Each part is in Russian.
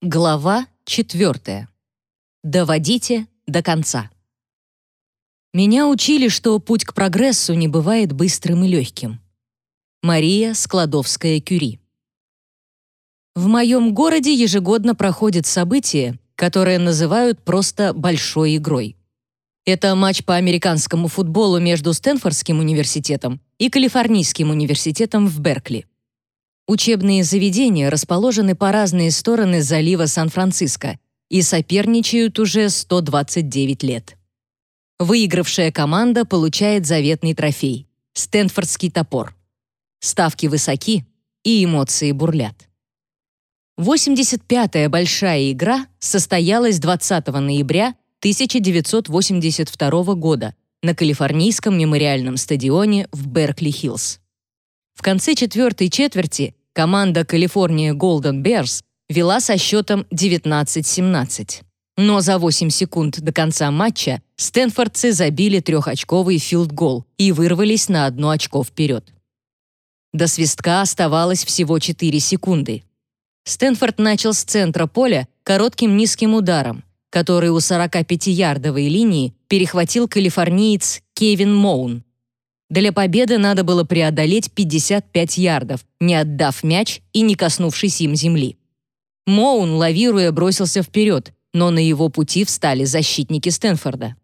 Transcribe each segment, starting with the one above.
Глава 4. Доводите до конца. Меня учили, что путь к прогрессу не бывает быстрым и легким. Мария Складовская-Кюри. В моем городе ежегодно проходит событие, которое называют просто «большой игрой». Это матч по американскому футболу между Стэнфордским университетом и Калифорнийским университетом в Беркли. Учебные заведения расположены по разные стороны залива Сан-Франциско и соперничают уже 129 лет. Выигравшая команда получает заветный трофей — Стэнфордский топор. Ставки высоки, и эмоции бурлят. 85-я большая игра состоялась 20 ноября 1982 года на Калифорнийском мемориальном стадионе в Беркли-Хиллз. В конце четвертой четверти команда Калифорния Golden Bears вела со счетом 19-17. Но за 8 секунд до конца матча стэнфордцы забили трехочковый филд-гол и вырвались на одно очко вперед. До свистка оставалось всего 4 секунды. Стэнфорд начал с центра поля коротким низким ударом, который у 45-ярдовой линии перехватил калифорниец Кевин Моун. Для победы надо было преодолеть 55 ярдов, не отдав мяч и не коснувшись им земли. Моун, лавируя, бросился вперед, но на его пути встали защитники Стэнфорда.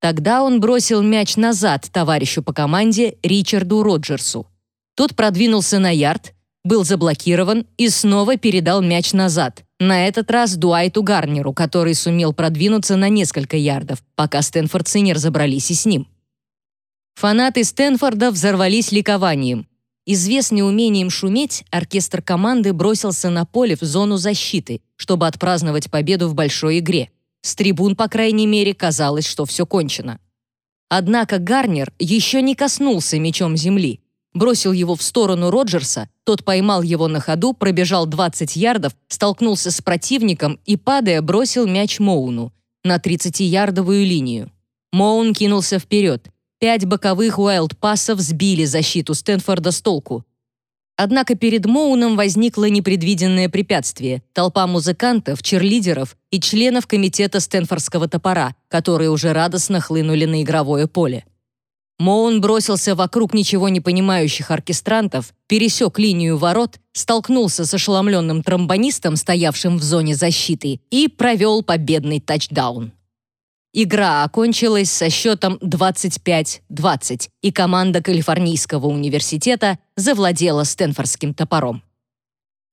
Тогда он бросил мяч назад товарищу по команде Ричарду Роджерсу. Тот продвинулся на ярд, был заблокирован и снова передал мяч назад, на этот раз Дуайту Гарнеру, который сумел продвинуться на несколько ярдов, пока стэнфордцы не разобрались и с ним. Фанаты Стэнфорда взорвались ликованием. Известный умением шуметь, оркестр команды бросился на поле в зону защиты, чтобы отпраздновать победу в большой игре. С трибун, по крайней мере, казалось, что все кончено. Однако Гарнер еще не коснулся мечом земли. Бросил его в сторону Роджерса, тот поймал его на ходу, пробежал 20 ярдов, столкнулся с противником и, падая, бросил мяч Моуну на 30-ярдовую линию. Моун кинулся вперед. Пять боковых уайлд-пассов сбили защиту Стэнфорда с толку. Однако перед Моуном возникло непредвиденное препятствие — толпа музыкантов, черлидеров и членов комитета Стэнфордского топора, которые уже радостно хлынули на игровое поле. Моун бросился вокруг ничего не понимающих оркестрантов, пересек линию ворот, столкнулся с ошеломленным тромбонистом, стоявшим в зоне защиты, и провел победный тачдаун. Игра окончилась со счетом 25-20, и команда Калифорнийского университета завладела Стэнфордским топором.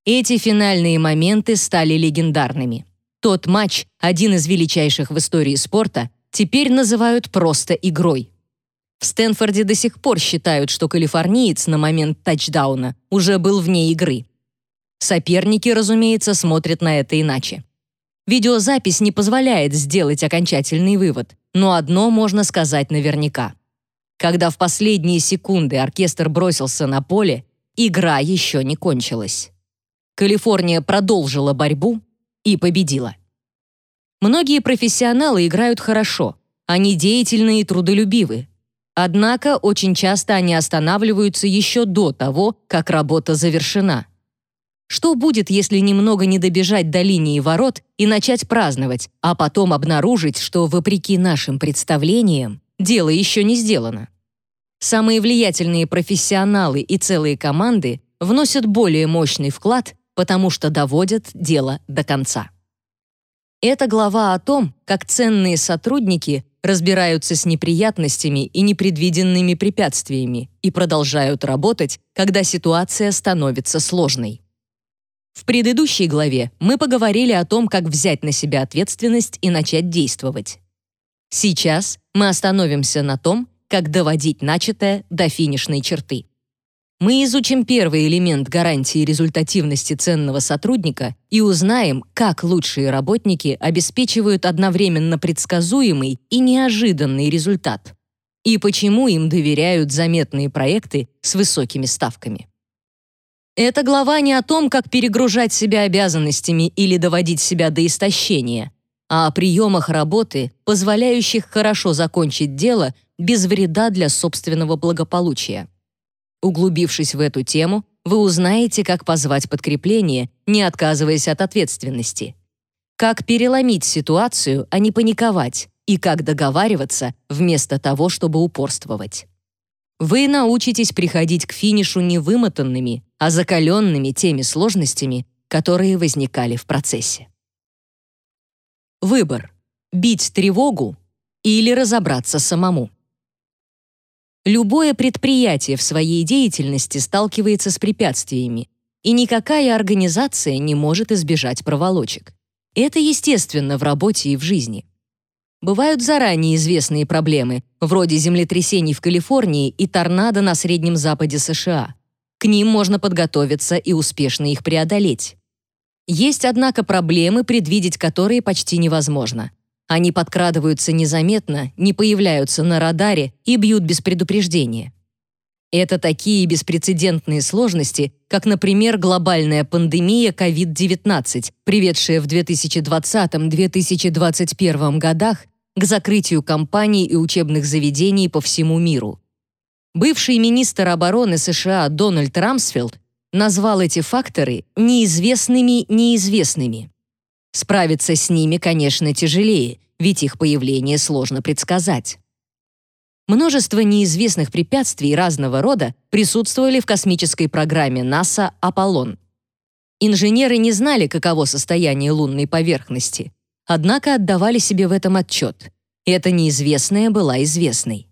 Эти финальные моменты стали легендарными. Тот матч, один из величайших в истории спорта, теперь называют просто игрой. В Стэнфорде до сих пор считают, что калифорниец на момент тачдауна уже был вне игры. Соперники, разумеется, смотрят на это иначе. Видеозапись не позволяет сделать окончательный вывод, но одно можно сказать наверняка. Когда в последние секунды оркестр бросился на поле, игра еще не кончилась. Калифорния продолжила борьбу и победила. Многие профессионалы играют хорошо, они деятельны и трудолюбивы. Однако очень часто они останавливаются еще до того, как работа завершена. Что будет, если немного не добежать до линии ворот и начать праздновать, а потом обнаружить, что, вопреки нашим представлениям, дело еще не сделано? Самые влиятельные профессионалы и целые команды вносят более мощный вклад, потому что доводят дело до конца. Это глава о том, как ценные сотрудники разбираются с неприятностями и непредвиденными препятствиями и продолжают работать, когда ситуация становится сложной. В предыдущей главе мы поговорили о том, как взять на себя ответственность и начать действовать. Сейчас мы остановимся на том, как доводить начатое до финишной черты. Мы изучим первый элемент гарантии результативности ценного сотрудника и узнаем, как лучшие работники обеспечивают одновременно предсказуемый и неожиданный результат, и почему им доверяют заметные проекты с высокими ставками. Эта глава не о том, как перегружать себя обязанностями или доводить себя до истощения, а о приемах работы, позволяющих хорошо закончить дело без вреда для собственного благополучия. Углубившись в эту тему, вы узнаете, как позвать подкрепление, не отказываясь от ответственности. Как переломить ситуацию, а не паниковать, и как договариваться вместо того, чтобы упорствовать. Вы научитесь приходить к финишу не вымотанными, а закаленными теми сложностями, которые возникали в процессе. Выбор — бить тревогу или разобраться самому. Любое предприятие в своей деятельности сталкивается с препятствиями, и никакая организация не может избежать проволочек. Это естественно в работе и в жизни. Бывают заранее известные проблемы, вроде землетрясений в Калифорнии и торнадо на Среднем Западе США. К ним можно подготовиться и успешно их преодолеть. Есть, однако, проблемы, предвидеть которые почти невозможно. Они подкрадываются незаметно, не появляются на радаре и бьют без предупреждения. Это такие беспрецедентные сложности, как, например, глобальная пандемия COVID-19, приведшая в 2020-2021 годах к закрытию компаний и учебных заведений по всему миру. Бывший министр обороны США Дональд Рамсфелд назвал эти факторы неизвестными неизвестными. Справиться с ними, конечно, тяжелее, ведь их появление сложно предсказать. Множество неизвестных препятствий разного рода присутствовали в космической программе НАСА «Аполлон». Инженеры не знали, каково состояние лунной поверхности, однако отдавали себе в этом отчет. Это неизвестное была известной.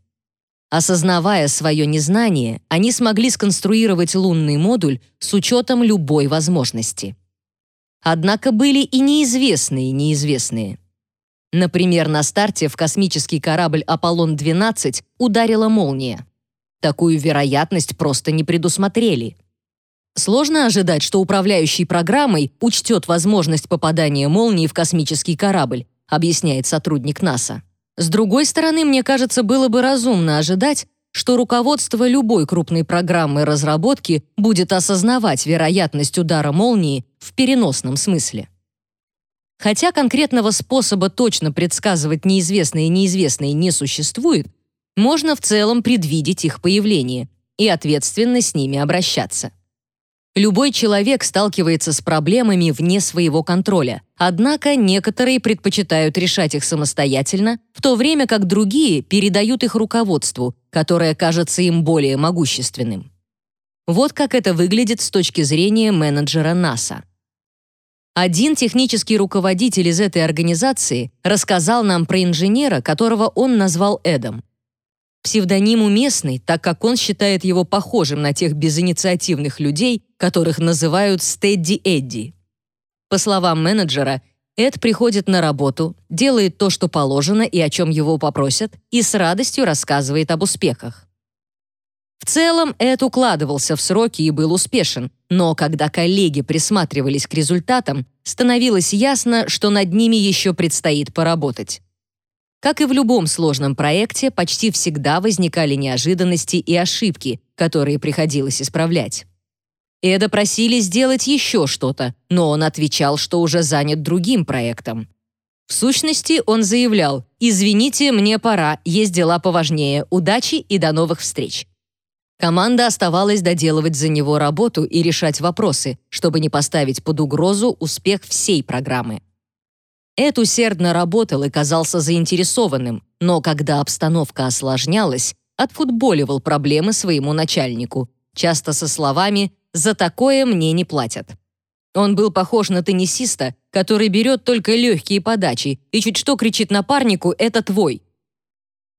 Осознавая свое незнание, они смогли сконструировать лунный модуль с учетом любой возможности. Однако были и неизвестные неизвестные. Например, на старте в космический корабль «Аполлон-12» ударила молния. Такую вероятность просто не предусмотрели. Сложно ожидать, что управляющий программой учтет возможность попадания молнии в космический корабль, объясняет сотрудник НАСА. С другой стороны, мне кажется, было бы разумно ожидать, что руководство любой крупной программы разработки будет осознавать вероятность удара молнии в переносном смысле. Хотя конкретного способа точно предсказывать неизвестные неизвестные не существует, можно в целом предвидеть их появление и ответственно с ними обращаться. Любой человек сталкивается с проблемами вне своего контроля, однако некоторые предпочитают решать их самостоятельно, в то время как другие передают их руководству, которое кажется им более могущественным. Вот как это выглядит с точки зрения менеджера НАСА. Один технический руководитель из этой организации рассказал нам про инженера, которого он назвал Эдом. Псевдоним уместный, так как он считает его похожим на тех безинициативных людей, которых называют «стедди Эдди». По словам менеджера, Эд приходит на работу, делает то, что положено и о чем его попросят, и с радостью рассказывает об успехах. В целом, Эд укладывался в сроки и был успешен, но когда коллеги присматривались к результатам, становилось ясно, что над ними еще предстоит поработать. Как и в любом сложном проекте, почти всегда возникали неожиданности и ошибки, которые приходилось исправлять. Эда просили сделать еще что-то, но он отвечал, что уже занят другим проектом. В сущности, он заявлял «Извините, мне пора, есть дела поважнее, удачи и до новых встреч». Команда оставалась доделывать за него работу и решать вопросы, чтобы не поставить под угрозу успех всей программы. Эд усердно работал и казался заинтересованным, но когда обстановка осложнялась, отфутболивал проблемы своему начальнику, часто со словами «за такое мне не платят». Он был похож на теннисиста, который берет только легкие подачи и чуть что кричит напарнику «это твой».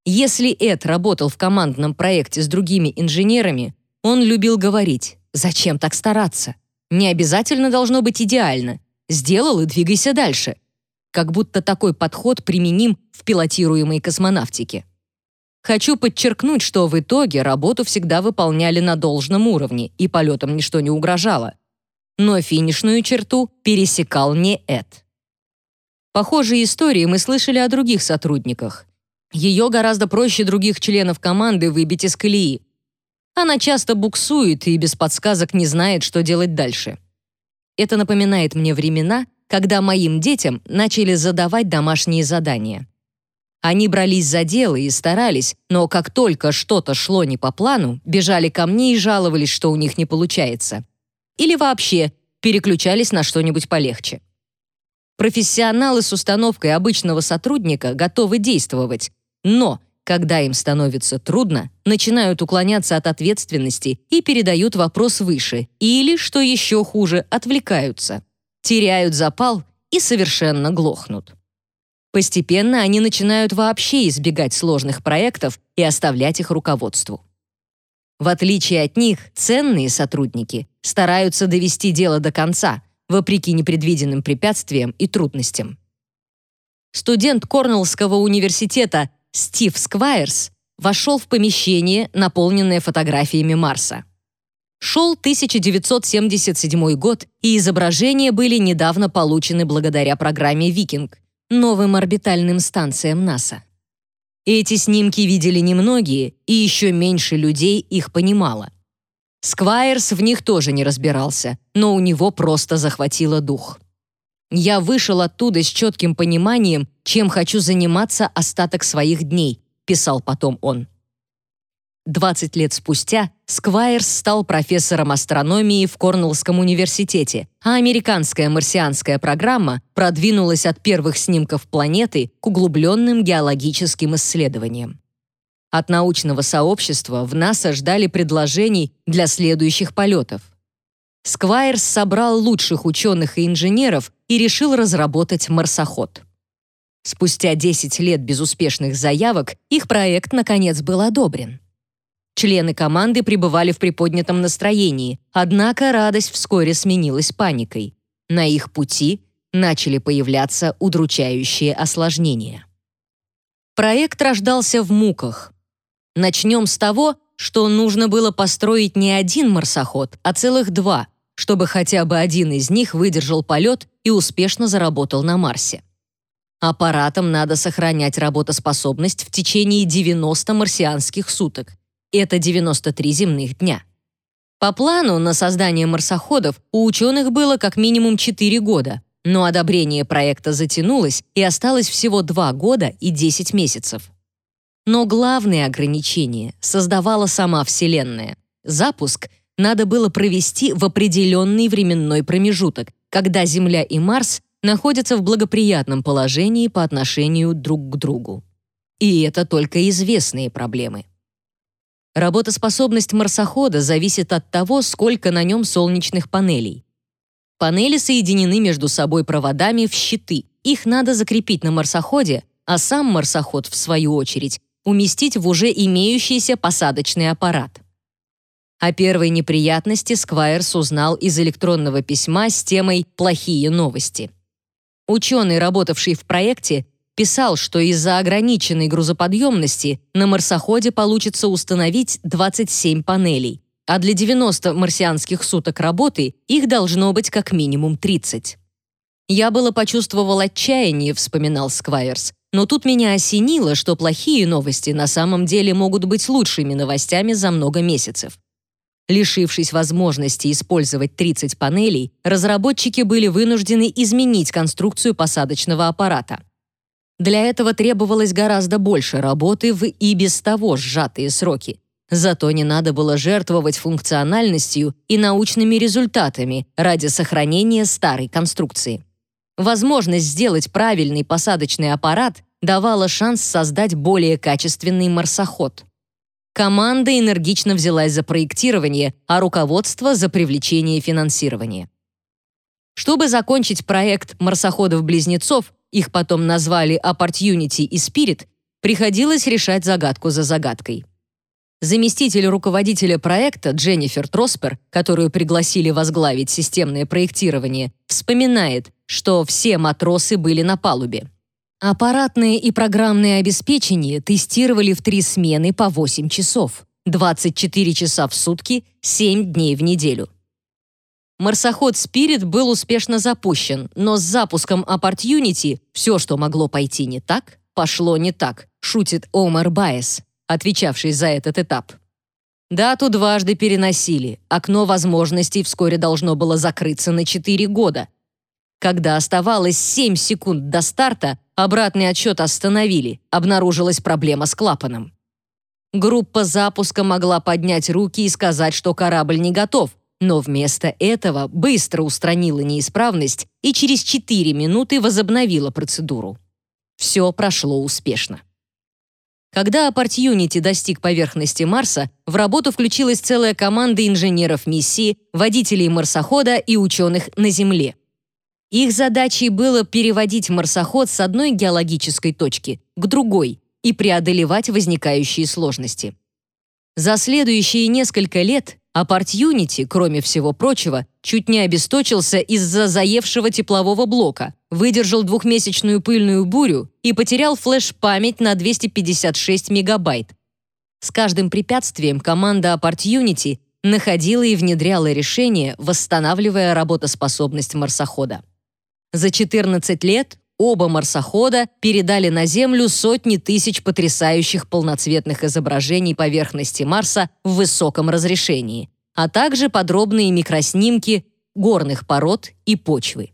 Если Эд работал в командном проекте с другими инженерами, он любил говорить «зачем так стараться? Не обязательно должно быть идеально. Сделал и двигайся дальше как будто такой подход применим в пилотируемой космонавтике. Хочу подчеркнуть, что в итоге работу всегда выполняли на должном уровне, и полетам ничто не угрожало. Но финишную черту пересекал не Эд. Похожие истории мы слышали о других сотрудниках. Ее гораздо проще других членов команды выбить из колеи. Она часто буксует и без подсказок не знает, что делать дальше. Это напоминает мне времена, когда моим детям начали задавать домашние задания. Они брались за дело и старались, но как только что-то шло не по плану, бежали ко мне и жаловались, что у них не получается. Или вообще переключались на что-нибудь полегче. Профессионалы с установкой обычного сотрудника готовы действовать, но когда им становится трудно, начинают уклоняться от ответственности и передают вопрос выше, или, что еще хуже, отвлекаются, теряют запал и совершенно глохнут. Постепенно они начинают вообще избегать сложных проектов и оставлять их руководству. В отличие от них, ценные сотрудники стараются довести дело до конца, вопреки непредвиденным препятствиям и трудностям. Студент Корнеллского университета Стив Сквайрс вошел в помещение, наполненное фотографиями Марса. Шел 1977 год, и изображения были недавно получены благодаря программе «Викинг», новым орбитальным станциям НАСА. Эти снимки видели немногие, и еще меньше людей их понимало. Сквайрс в них тоже не разбирался, но у него просто захватило дух. Я вышел оттуда с четким пониманием, чем хочу заниматься остаток своих дней, писал потом он. 20 лет спустя Сквайрс стал профессором астрономии в Корнеллском университете, а американская марсианская программа продвинулась от первых снимков планеты к углубленным геологическим исследованиям. От научного сообщества в НАСА ждали предложений для следующих полетов. Сквайрс собрал лучших ученых и инженеров и решил разработать марсоход. Спустя 10 лет безуспешных заявок их проект наконец был одобрен. Члены команды пребывали в приподнятом настроении, однако радость вскоре сменилась паникой. На их пути начали появляться удручающие осложнения. Проект рождался в муках. Начнем с того, что нужно было построить не один марсоход, а целых два, чтобы хотя бы один из них выдержал полет и успешно заработал на Марсе. Аппаратам надо сохранять работоспособность в течение 90 марсианских суток. Это 93 земных дня. По плану на создание марсоходов у ученых было как минимум 4 года, но одобрение проекта затянулось и осталось всего 2 года и 10 месяцев. Но главное ограничение создавала сама Вселенная. Запуск — надо было провести в определенный временной промежуток, когда Земля и Марс находятся в благоприятном положении по отношению друг к другу. И это только известные проблемы. Работоспособность марсохода зависит от того, сколько на нем солнечных панелей. Панели соединены между собой проводами в щиты. Их надо закрепить на марсоходе, а сам марсоход, в свою очередь, уместить в уже имеющийся посадочный аппарат. О первой неприятности Сквайрс узнал из электронного письма с темой «Плохие новости». Ученый, работавший в проекте, писал, что из-за ограниченной грузоподъемности на марсоходе получится установить 27 панелей, а для 90 марсианских суток работы их должно быть как минимум 30. «Я было почувствовал отчаяние», — вспоминал Сквайрс, но тут меня осенило, что плохие новости на самом деле могут быть лучшими новостями за много месяцев. Лишившись возможности использовать 30 панелей, разработчики были вынуждены изменить конструкцию посадочного аппарата. Для этого требовалось гораздо больше работы в и без того сжатые сроки. Зато не надо было жертвовать функциональностью и научными результатами ради сохранения старой конструкции. Возможность сделать правильный посадочный аппарат давала шанс создать более качественный марсоход. Команда энергично взялась за проектирование, а руководство — за привлечение финансирования. Чтобы закончить проект марсоходов-близнецов, их потом назвали Opportunity и Spirit, приходилось решать загадку за загадкой. Заместитель руководителя проекта Дженнифер Троспер, которую пригласили возглавить системное проектирование, вспоминает, что все матросы были на палубе. Аппаратное и программное обеспечение тестировали в три смены по 8 часов, 24 часа в сутки, 7 дней в неделю. Марсоход Spirit был успешно запущен, но с запуском Opportunity все, что могло пойти не так, пошло не так, шутит Омар Байес, отвечавший за этот этап. Дату дважды переносили, окно возможностей вскоре должно было закрыться на 4 года. Когда оставалось 7 секунд до старта, обратный отсчет остановили, обнаружилась проблема с клапаном. Группа запуска могла поднять руки и сказать, что корабль не готов, но вместо этого быстро устранила неисправность и через 4 минуты возобновила процедуру. Все прошло успешно. Когда Opportunity достиг поверхности Марса, в работу включилась целая команда инженеров миссии, водителей марсохода и ученых на Земле. Их задачей было переводить марсоход с одной геологической точки к другой и преодолевать возникающие сложности. За следующие несколько лет Opportunity, кроме всего прочего, чуть не обесточился из-за заевшего теплового блока, выдержал двухмесячную пыльную бурю и потерял флеш-память на 256 мегабайт. С каждым препятствием команда Opportunity находила и внедряла решения, восстанавливая работоспособность марсохода. За 14 лет Оба марсохода передали на Землю сотни тысяч потрясающих полноцветных изображений поверхности Марса в высоком разрешении, а также подробные микроснимки горных пород и почвы.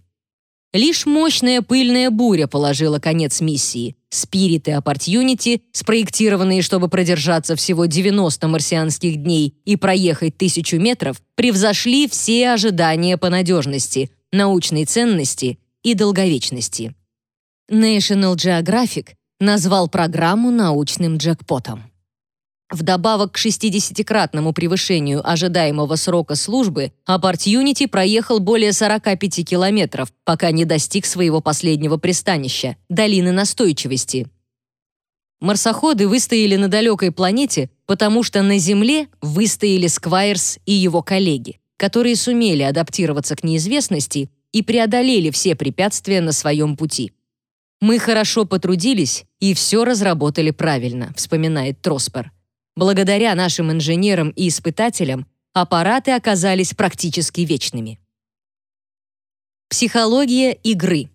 Лишь мощная пыльная буря положила конец миссии. Spirit и Opportunity, спроектированные, чтобы продержаться всего 90 марсианских дней и проехать тысячу метров, превзошли все ожидания по надежности, научной ценности и долговечности. National Geographic назвал программу научным джекпотом. Вдобавок к 60-кратному превышению ожидаемого срока службы, Opportunity проехал более 45 километров, пока не достиг своего последнего пристанища — долины настойчивости. Марсоходы выстояли на далекой планете, потому что на Земле выстояли Сквайрс и его коллеги, которые сумели адаптироваться к неизвестности и преодолели все препятствия на своем пути. «Мы хорошо потрудились и все разработали правильно», вспоминает Троспер. Благодаря нашим инженерам и испытателям аппараты оказались практически вечными. Психология игры.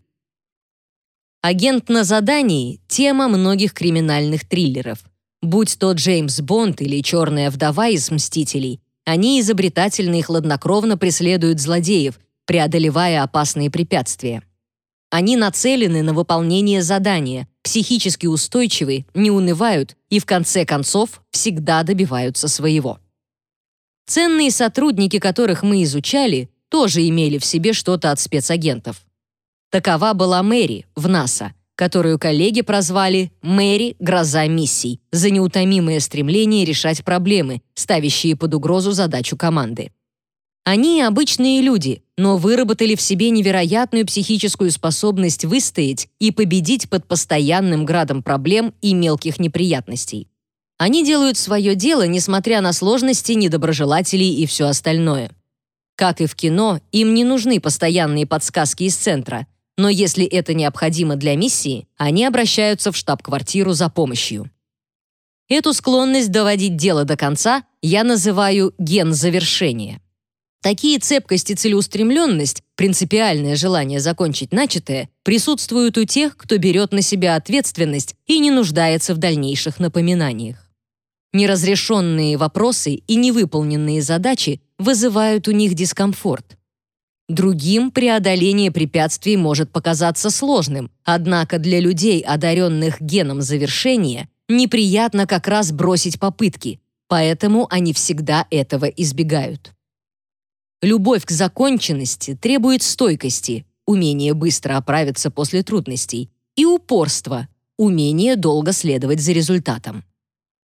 Агент на задании — тема многих криминальных триллеров. Будь то Джеймс Бонд или Черная вдова из «Мстителей», они изобретательно и хладнокровно преследуют злодеев, преодолевая опасные препятствия. Они нацелены на выполнение задания, психически устойчивы, не унывают и в конце концов всегда добиваются своего. Ценные сотрудники, которых мы изучали, тоже имели в себе что-то от спецагентов. Такова была Мэри в НАСА, которую коллеги прозвали «Мэри – гроза миссий» за неутомимое стремление решать проблемы, ставящие под угрозу задачу команды. Они обычные люди, но выработали в себе невероятную психическую способность выстоять и победить под постоянным градом проблем и мелких неприятностей. Они делают свое дело, несмотря на сложности, недоброжелателей и все остальное. Как и в кино, им не нужны постоянные подсказки из центра, но если это необходимо для миссии, они обращаются в штаб-квартиру за помощью. Эту склонность доводить дело до конца я называю ген завершения. Такие цепкость и целеустремленность, принципиальное желание закончить начатое, присутствуют у тех, кто берет на себя ответственность и не нуждается в дальнейших напоминаниях. Неразрешенные вопросы и невыполненные задачи вызывают у них дискомфорт. Другим преодоление препятствий может показаться сложным, однако для людей, одаренных геном завершения, неприятно как раз бросить попытки, поэтому они всегда этого избегают. Любовь к законченности требует стойкости, умение быстро оправиться после трудностей, и упорства, умение долго следовать за результатом.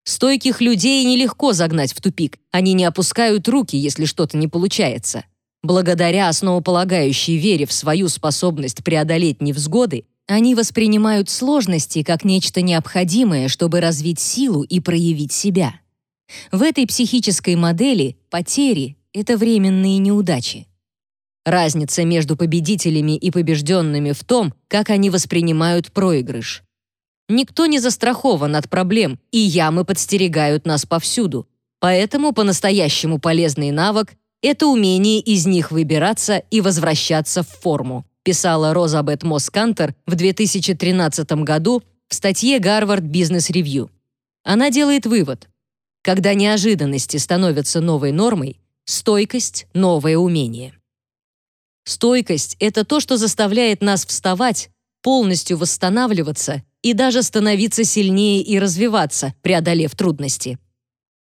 Стойких людей нелегко загнать в тупик, они не опускают руки, если что-то не получается. Благодаря основополагающей вере в свою способность преодолеть невзгоды, они воспринимают сложности как нечто необходимое, чтобы развить силу и проявить себя. В этой психической модели потери это временные неудачи. Разница между победителями и побежденными в том, как они воспринимают проигрыш. Никто не застрахован от проблем, и ямы подстерегают нас повсюду. Поэтому по-настоящему полезный навык — это умение из них выбираться и возвращаться в форму, писала Розабет Москантер в 2013 году в статье Гарвард Бизнес Ревью. Она делает вывод. Когда неожиданности становятся новой нормой, Стойкость — новое умение. Стойкость — это то, что заставляет нас вставать, полностью восстанавливаться и даже становиться сильнее и развиваться, преодолев трудности.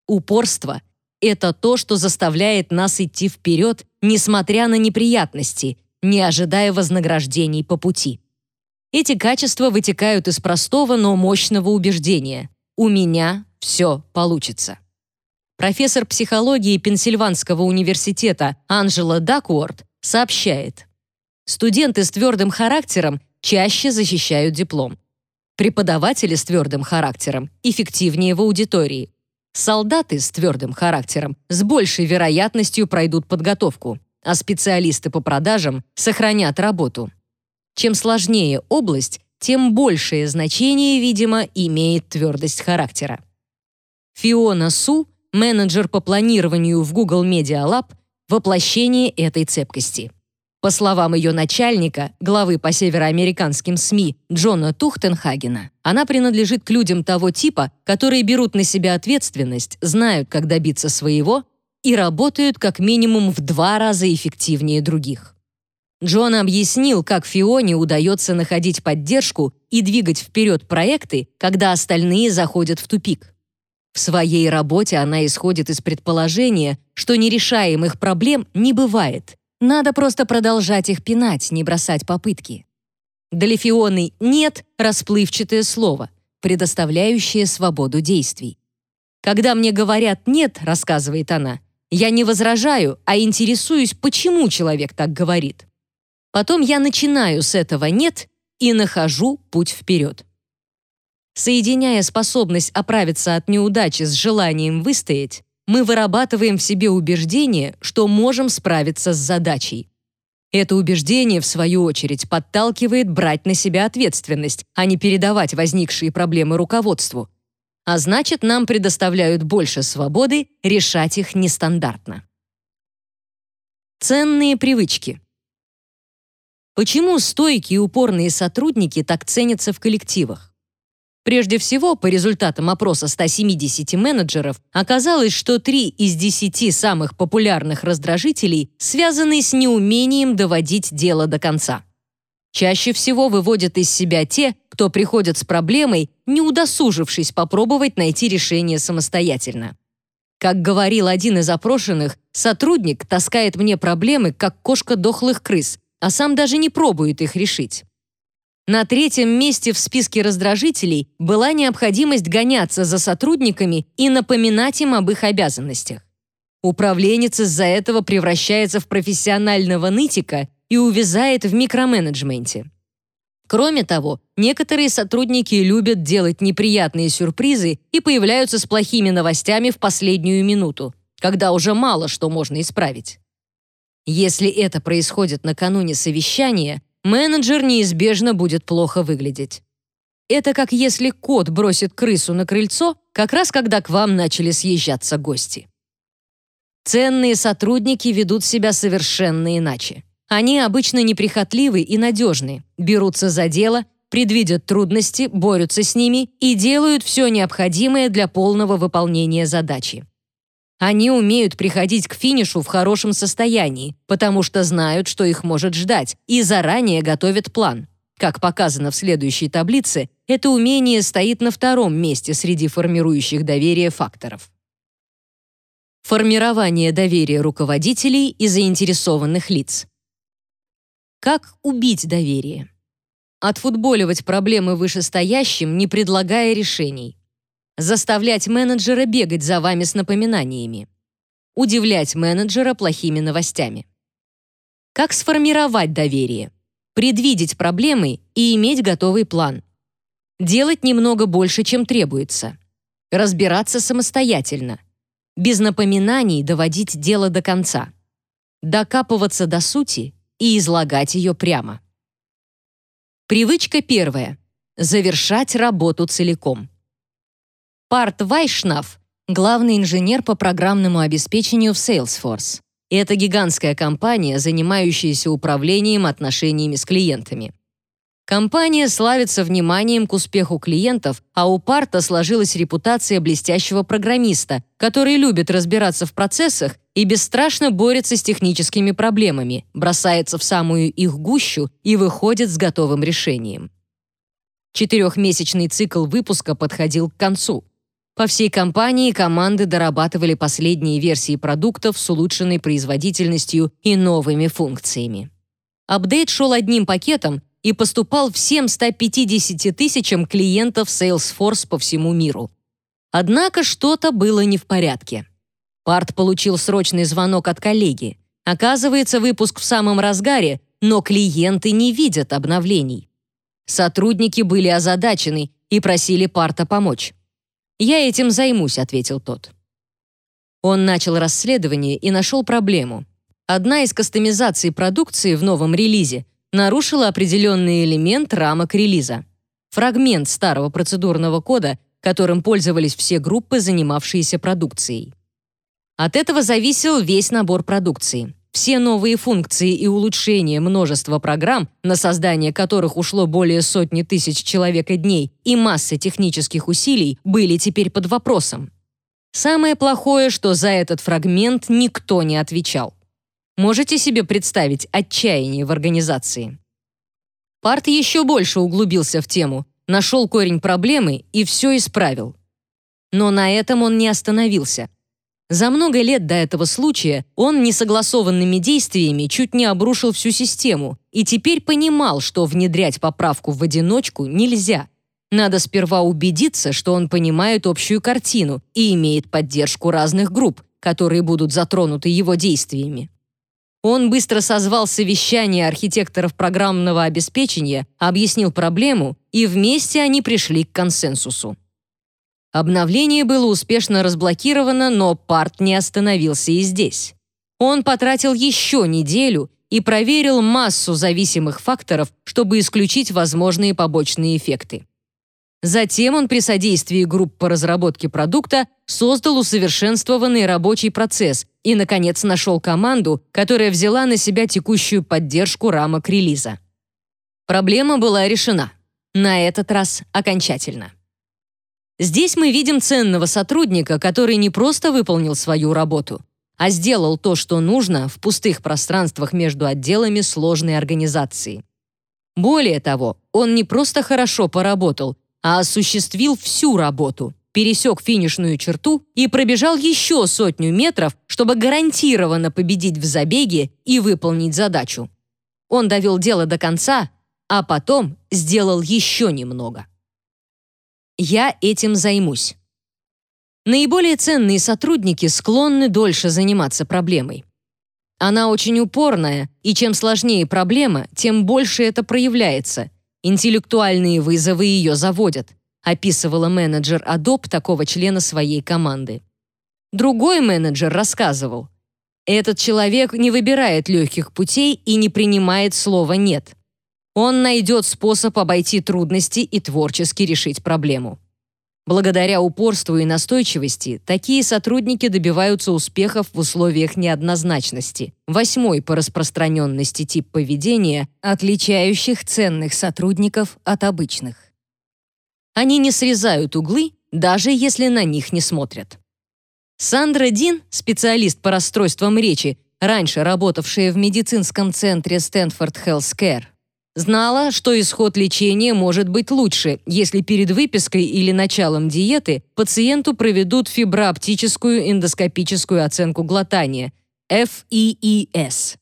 Упорство — это то, что заставляет нас идти вперед, несмотря на неприятности, не ожидая вознаграждений по пути. Эти качества вытекают из простого, но мощного убеждения «у меня все получится». Профессор психологии Пенсильванского университета Анжела Дакуорт сообщает, студенты с твердым характером чаще защищают диплом. Преподаватели с твердым характером эффективнее в аудитории. Солдаты с твердым характером с большей вероятностью пройдут подготовку, а специалисты по продажам сохранят работу. Чем сложнее область, тем большее значение, видимо, имеет твердость характера. Фиона Су, менеджер по планированию в Google Media Lab, воплощение этой цепкости. По словам ее начальника, главы по североамериканским СМИ Джона Тухтенхагена, она принадлежит к людям того типа, которые берут на себя ответственность, знают, как добиться своего и работают как минимум в два раза эффективнее других. Джон объяснил, как Фионе удается находить поддержку и двигать вперед проекты, когда остальные заходят в тупик. В своей работе она исходит из предположения, что нерешаемых проблем не бывает, надо просто продолжать их пинать, не бросать попытки. Для Фионы «нет» — расплывчатое слово, предоставляющее свободу действий. «Когда мне говорят «нет», — рассказывает она, я не возражаю, а интересуюсь, почему человек так говорит. Потом я начинаю с этого «нет» и нахожу путь вперед. Соединяя способность оправиться от неудачи с желанием выстоять, мы вырабатываем в себе убеждение, что можем справиться с задачей. Это убеждение, в свою очередь, подталкивает брать на себя ответственность, а не передавать возникшие проблемы руководству. А значит, нам предоставляют больше свободы решать их нестандартно. Ценные привычки. Почему стойкие и упорные сотрудники так ценятся в коллективах? Прежде всего, по результатам опроса 170 менеджеров, оказалось, что 3 из 10 самых популярных раздражителей связаны с неумением доводить дело до конца. Чаще всего выводят из себя те, кто приходит с проблемой, не удосужившись попробовать найти решение самостоятельно. Как говорил один из опрошенных, сотрудник таскает мне проблемы, как кошка дохлых крыс, а сам даже не пробует их решить. На третьем месте в списке раздражителей была необходимость гоняться за сотрудниками и напоминать им об их обязанностях. Управленец из-за этого превращается в профессионального нытика и увязает в микроменеджменте. Кроме того, некоторые сотрудники любят делать неприятные сюрпризы и появляются с плохими новостями в последнюю минуту, когда уже мало что можно исправить. Если это происходит накануне совещания, менеджер неизбежно будет плохо выглядеть. Это как если кот бросит крысу на крыльцо, как раз когда к вам начали съезжаться гости. Ценные сотрудники ведут себя совершенно иначе. Они обычно неприхотливы и надежны, берутся за дело, предвидят трудности, борются с ними и делают все необходимое для полного выполнения задачи. Они умеют приходить к финишу в хорошем состоянии, потому что знают, что их может ждать, и заранее готовят план. Как показано в следующей таблице, это умение стоит на втором месте среди формирующих доверие факторов. Формирование доверия руководителей и заинтересованных лиц. Как убить доверие? Отфутболивать проблемы вышестоящим, не предлагая решений заставлять менеджера бегать за вами с напоминаниями, удивлять менеджера плохими новостями. Как сформировать доверие? Предвидеть проблемы и иметь готовый план. Делать немного больше, чем требуется. Разбираться самостоятельно. Без напоминаний доводить дело до конца. Докапываться до сути и излагать ее прямо. Привычка первая. Завершать работу целиком. Парт Вайшнав — главный инженер по программному обеспечению в Salesforce. Это гигантская компания, занимающаяся управлением отношениями с клиентами. Компания славится вниманием к успеху клиентов, а у Парта сложилась репутация блестящего программиста, который любит разбираться в процессах и бесстрашно борется с техническими проблемами, бросается в самую их гущу и выходит с готовым решением. Четырехмесячный цикл выпуска подходил к концу. По всей компании команды дорабатывали последние версии продуктов с улучшенной производительностью и новыми функциями. Апдейт шел одним пакетом и поступал всем 150 тысячам клиентов Salesforce по всему миру. Однако что-то было не в порядке. Парт получил срочный звонок от коллеги. Оказывается, выпуск в самом разгаре, но клиенты не видят обновлений. Сотрудники были озадачены и просили Парта помочь. «Я этим займусь», — ответил тот. Он начал расследование и нашел проблему. Одна из кастомизаций продукции в новом релизе нарушила определенный элемент рамок релиза. Фрагмент старого процедурного кода, которым пользовались все группы, занимавшиеся продукцией. От этого зависел весь набор продукции. Все новые функции и улучшения множества программ, на создание которых ушло более сотни тысяч человек и дней, и массы технических усилий, были теперь под вопросом. Самое плохое, что за этот фрагмент никто не отвечал. Можете себе представить отчаяние в организации? Парт еще больше углубился в тему, нашел корень проблемы и все исправил. Но на этом он не остановился – за много лет до этого случая он несогласованными действиями чуть не обрушил всю систему и теперь понимал, что внедрять поправку в одиночку нельзя. Надо сперва убедиться, что он понимает общую картину и имеет поддержку разных групп, которые будут затронуты его действиями. Он быстро созвал совещание архитекторов программного обеспечения, объяснил проблему, и вместе они пришли к консенсусу. Обновление было успешно разблокировано, но парт не остановился и здесь. Он потратил еще неделю и проверил массу зависимых факторов, чтобы исключить возможные побочные эффекты. Затем он при содействии групп по разработке продукта создал усовершенствованный рабочий процесс и, наконец, нашел команду, которая взяла на себя текущую поддержку рамок релиза. Проблема была решена. На этот раз окончательно. Здесь мы видим ценного сотрудника, который не просто выполнил свою работу, а сделал то, что нужно в пустых пространствах между отделами сложной организации. Более того, он не просто хорошо поработал, а осуществил всю работу, пересек финишную черту и пробежал еще сотню метров, чтобы гарантированно победить в забеге и выполнить задачу. Он довел дело до конца, а потом сделал еще немного. Я этим займусь. Наиболее ценные сотрудники склонны дольше заниматься проблемой. Она очень упорная, и чем сложнее проблема, тем больше это проявляется. Интеллектуальные вызовы ее заводят, описывала менеджер Adobe такого члена своей команды. Другой менеджер рассказывал, этот человек не выбирает легких путей и не принимает слова «нет». Он найдет способ обойти трудности и творчески решить проблему. Благодаря упорству и настойчивости такие сотрудники добиваются успехов в условиях неоднозначности. Восьмой по распространенности тип поведения, отличающих ценных сотрудников от обычных. Они не срезают углы, даже если на них не смотрят. Сандра Дин, специалист по расстройствам речи, раньше работавшая в медицинском центре Стэнфорд Healthcare, Знала, что исход лечения может быть лучше, если перед выпиской или началом диеты пациенту проведут фиброоптическую эндоскопическую оценку глотания FEES.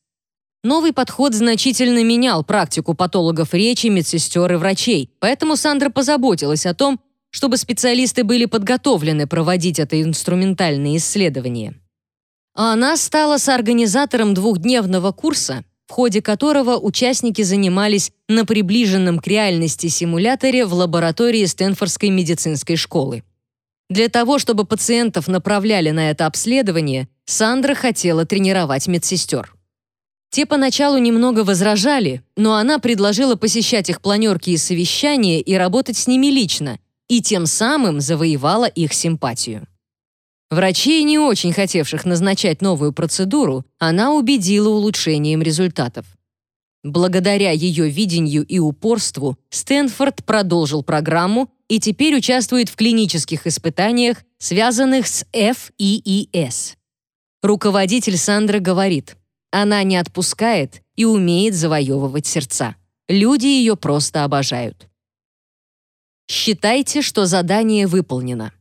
Новый подход значительно менял практику патологов речи, медсестер и врачей, поэтому Сандра позаботилась о том, чтобы специалисты были подготовлены проводить это инструментальное исследование. А она стала соорганизатором двухдневного курса, в ходе которого участники занимались на приближенном к реальности симуляторе в лаборатории Стэнфордской медицинской школы. Для того, чтобы пациентов направляли на это обследование, Сандра хотела тренировать медсестер. Те поначалу немного возражали, но она предложила посещать их планерки и совещания и работать с ними лично, и тем самым завоевала их симпатию. Врачей, не очень хотевших назначать новую процедуру, она убедила улучшением результатов. Благодаря ее видению и упорству Стэнфорд продолжил программу и теперь участвует в клинических испытаниях, связанных с FEES. Руководитель Сандра говорит, она не отпускает и умеет завоевывать сердца. Люди ее просто обожают. Считайте, что задание выполнено.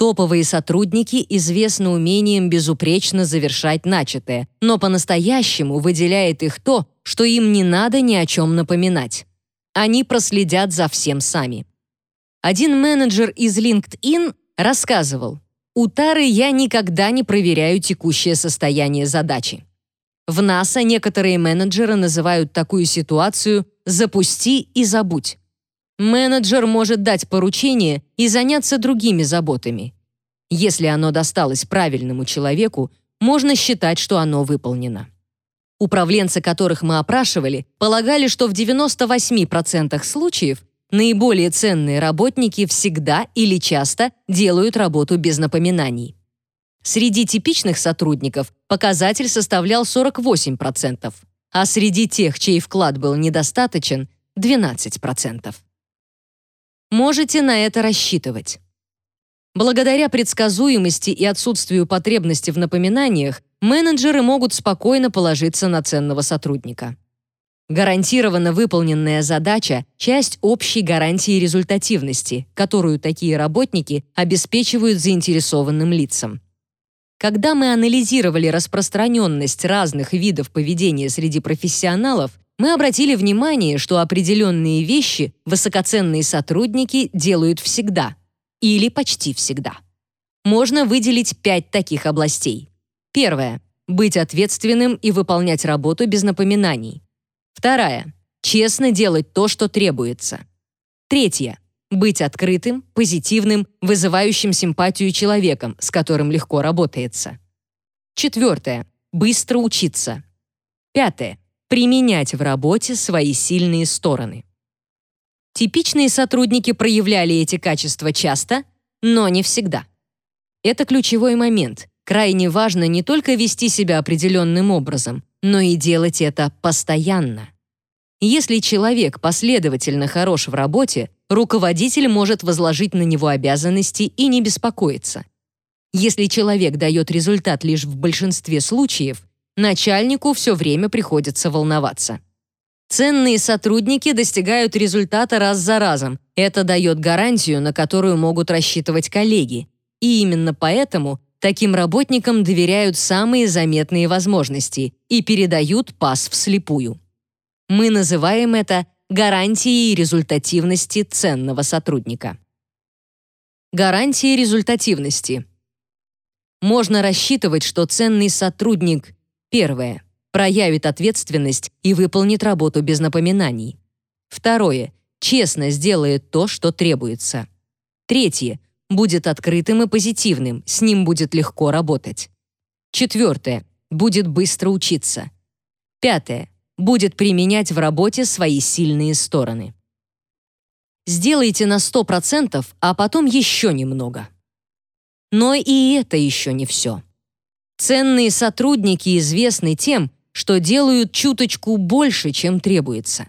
Топовые сотрудники известны умением безупречно завершать начатое, но по-настоящему выделяет их то, что им не надо ни о чем напоминать. Они проследят за всем сами. Один менеджер из LinkedIn рассказывал, «У Тары я никогда не проверяю текущее состояние задачи. В НАСА некоторые менеджеры называют такую ситуацию «запусти и забудь». Менеджер может дать поручение и заняться другими заботами. Если оно досталось правильному человеку, можно считать, что оно выполнено. Управленцы, которых мы опрашивали, полагали, что в 98% случаев наиболее ценные работники всегда или часто делают работу без напоминаний. Среди типичных сотрудников показатель составлял 48%, а среди тех, чей вклад был недостаточен – 12%. Можете на это рассчитывать. Благодаря предсказуемости и отсутствию потребности в напоминаниях, менеджеры могут спокойно положиться на ценного сотрудника. Гарантированно выполненная задача – часть общей гарантии результативности, которую такие работники обеспечивают заинтересованным лицам. Когда мы анализировали распространенность разных видов поведения среди профессионалов, мы обратили внимание, что определенные вещи высокоценные сотрудники делают всегда или почти всегда. Можно выделить пять таких областей. Первое быть ответственным и выполнять работу без напоминаний. Вторая честно делать то, что требуется. Третье быть открытым, позитивным, вызывающим симпатию человеком, с которым легко работается. Четвертое быстро учиться. Пятое применять в работе свои сильные стороны. Типичные сотрудники проявляли эти качества часто, но не всегда. Это ключевой момент. Крайне важно не только вести себя определенным образом, но и делать это постоянно. Если человек последовательно хорош в работе, руководитель может возложить на него обязанности и не беспокоиться. Если человек дает результат лишь в большинстве случаев, начальнику все время приходится волноваться. Ценные сотрудники достигают результата раз за разом. Это дает гарантию, на которую могут рассчитывать коллеги. И именно поэтому таким работникам доверяют самые заметные возможности и передают пас вслепую. Мы называем это гарантией результативности ценного сотрудника. Гарантии результативности. Можно рассчитывать, что ценный сотрудник Первое. Проявит ответственность и выполнит работу без напоминаний. Второе. Честно сделает то, что требуется. Третье. Будет открытым и позитивным, с ним будет легко работать. Четвертое. Будет быстро учиться. Пятое. Будет применять в работе свои сильные стороны. Сделайте на 100%, а потом еще немного. Но и это еще не все. Ценные сотрудники известны тем, что делают чуточку больше, чем требуется.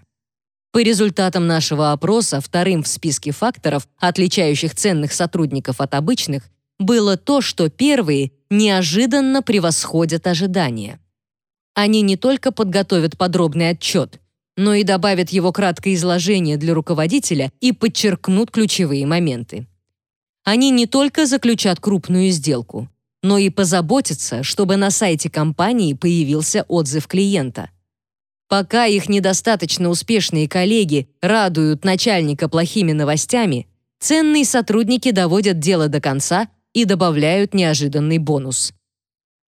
По результатам нашего опроса вторым в списке факторов, отличающих ценных сотрудников от обычных, было то, что первые неожиданно превосходят ожидания. Они не только подготовят подробный отчет, но и добавят его краткое изложение для руководителя и подчеркнут ключевые моменты. Они не только заключат крупную сделку, но и позаботиться, чтобы на сайте компании появился отзыв клиента. Пока их недостаточно успешные коллеги радуют начальника плохими новостями, ценные сотрудники доводят дело до конца и добавляют неожиданный бонус.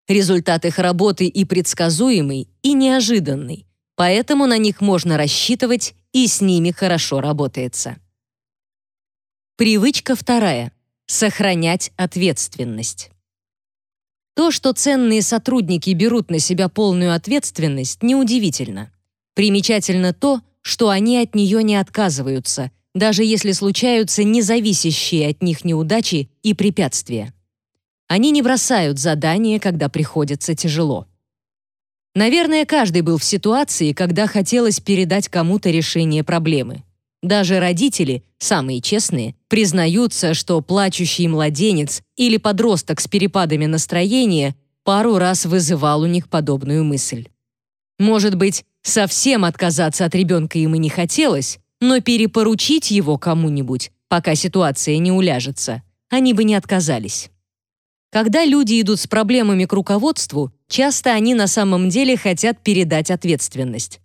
Результат их работы и предсказуемый, и неожиданный, поэтому на них можно рассчитывать, и с ними хорошо работается. Привычка вторая. Сохранять ответственность. То, что ценные сотрудники берут на себя полную ответственность, неудивительно. Примечательно то, что они от нее не отказываются, даже если случаются независящие от них неудачи и препятствия. Они не бросают задания, когда приходится тяжело. Наверное, каждый был в ситуации, когда хотелось передать кому-то решение проблемы. Даже родители, самые честные, признаются, что плачущий младенец или подросток с перепадами настроения пару раз вызывал у них подобную мысль. Может быть, совсем отказаться от ребенка им и не хотелось, но перепоручить его кому-нибудь, пока ситуация не уляжется, они бы не отказались. Когда люди идут с проблемами к руководству, часто они на самом деле хотят передать ответственность.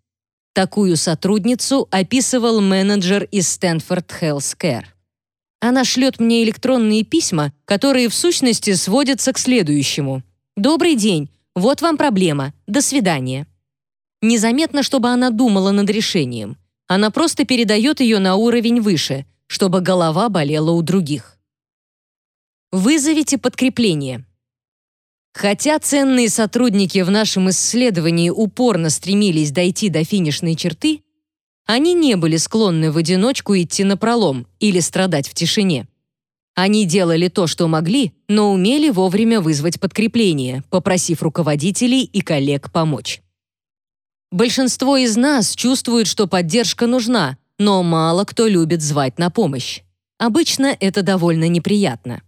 Такую сотрудницу описывал менеджер из Stanford Healthcare. Она шлет мне электронные письма, которые в сущности сводятся к следующему. «Добрый день, вот вам проблема, до свидания». Незаметно, чтобы она думала над решением. Она просто передает ее на уровень выше, чтобы голова болела у других. Вызовите подкрепление. Хотя ценные сотрудники в нашем исследовании упорно стремились дойти до финишной черты, они не были склонны в одиночку идти на пролом или страдать в тишине. Они делали то, что могли, но умели вовремя вызвать подкрепление, попросив руководителей и коллег помочь. Большинство из нас чувствует, что поддержка нужна, но мало кто любит звать на помощь. Обычно это довольно неприятно.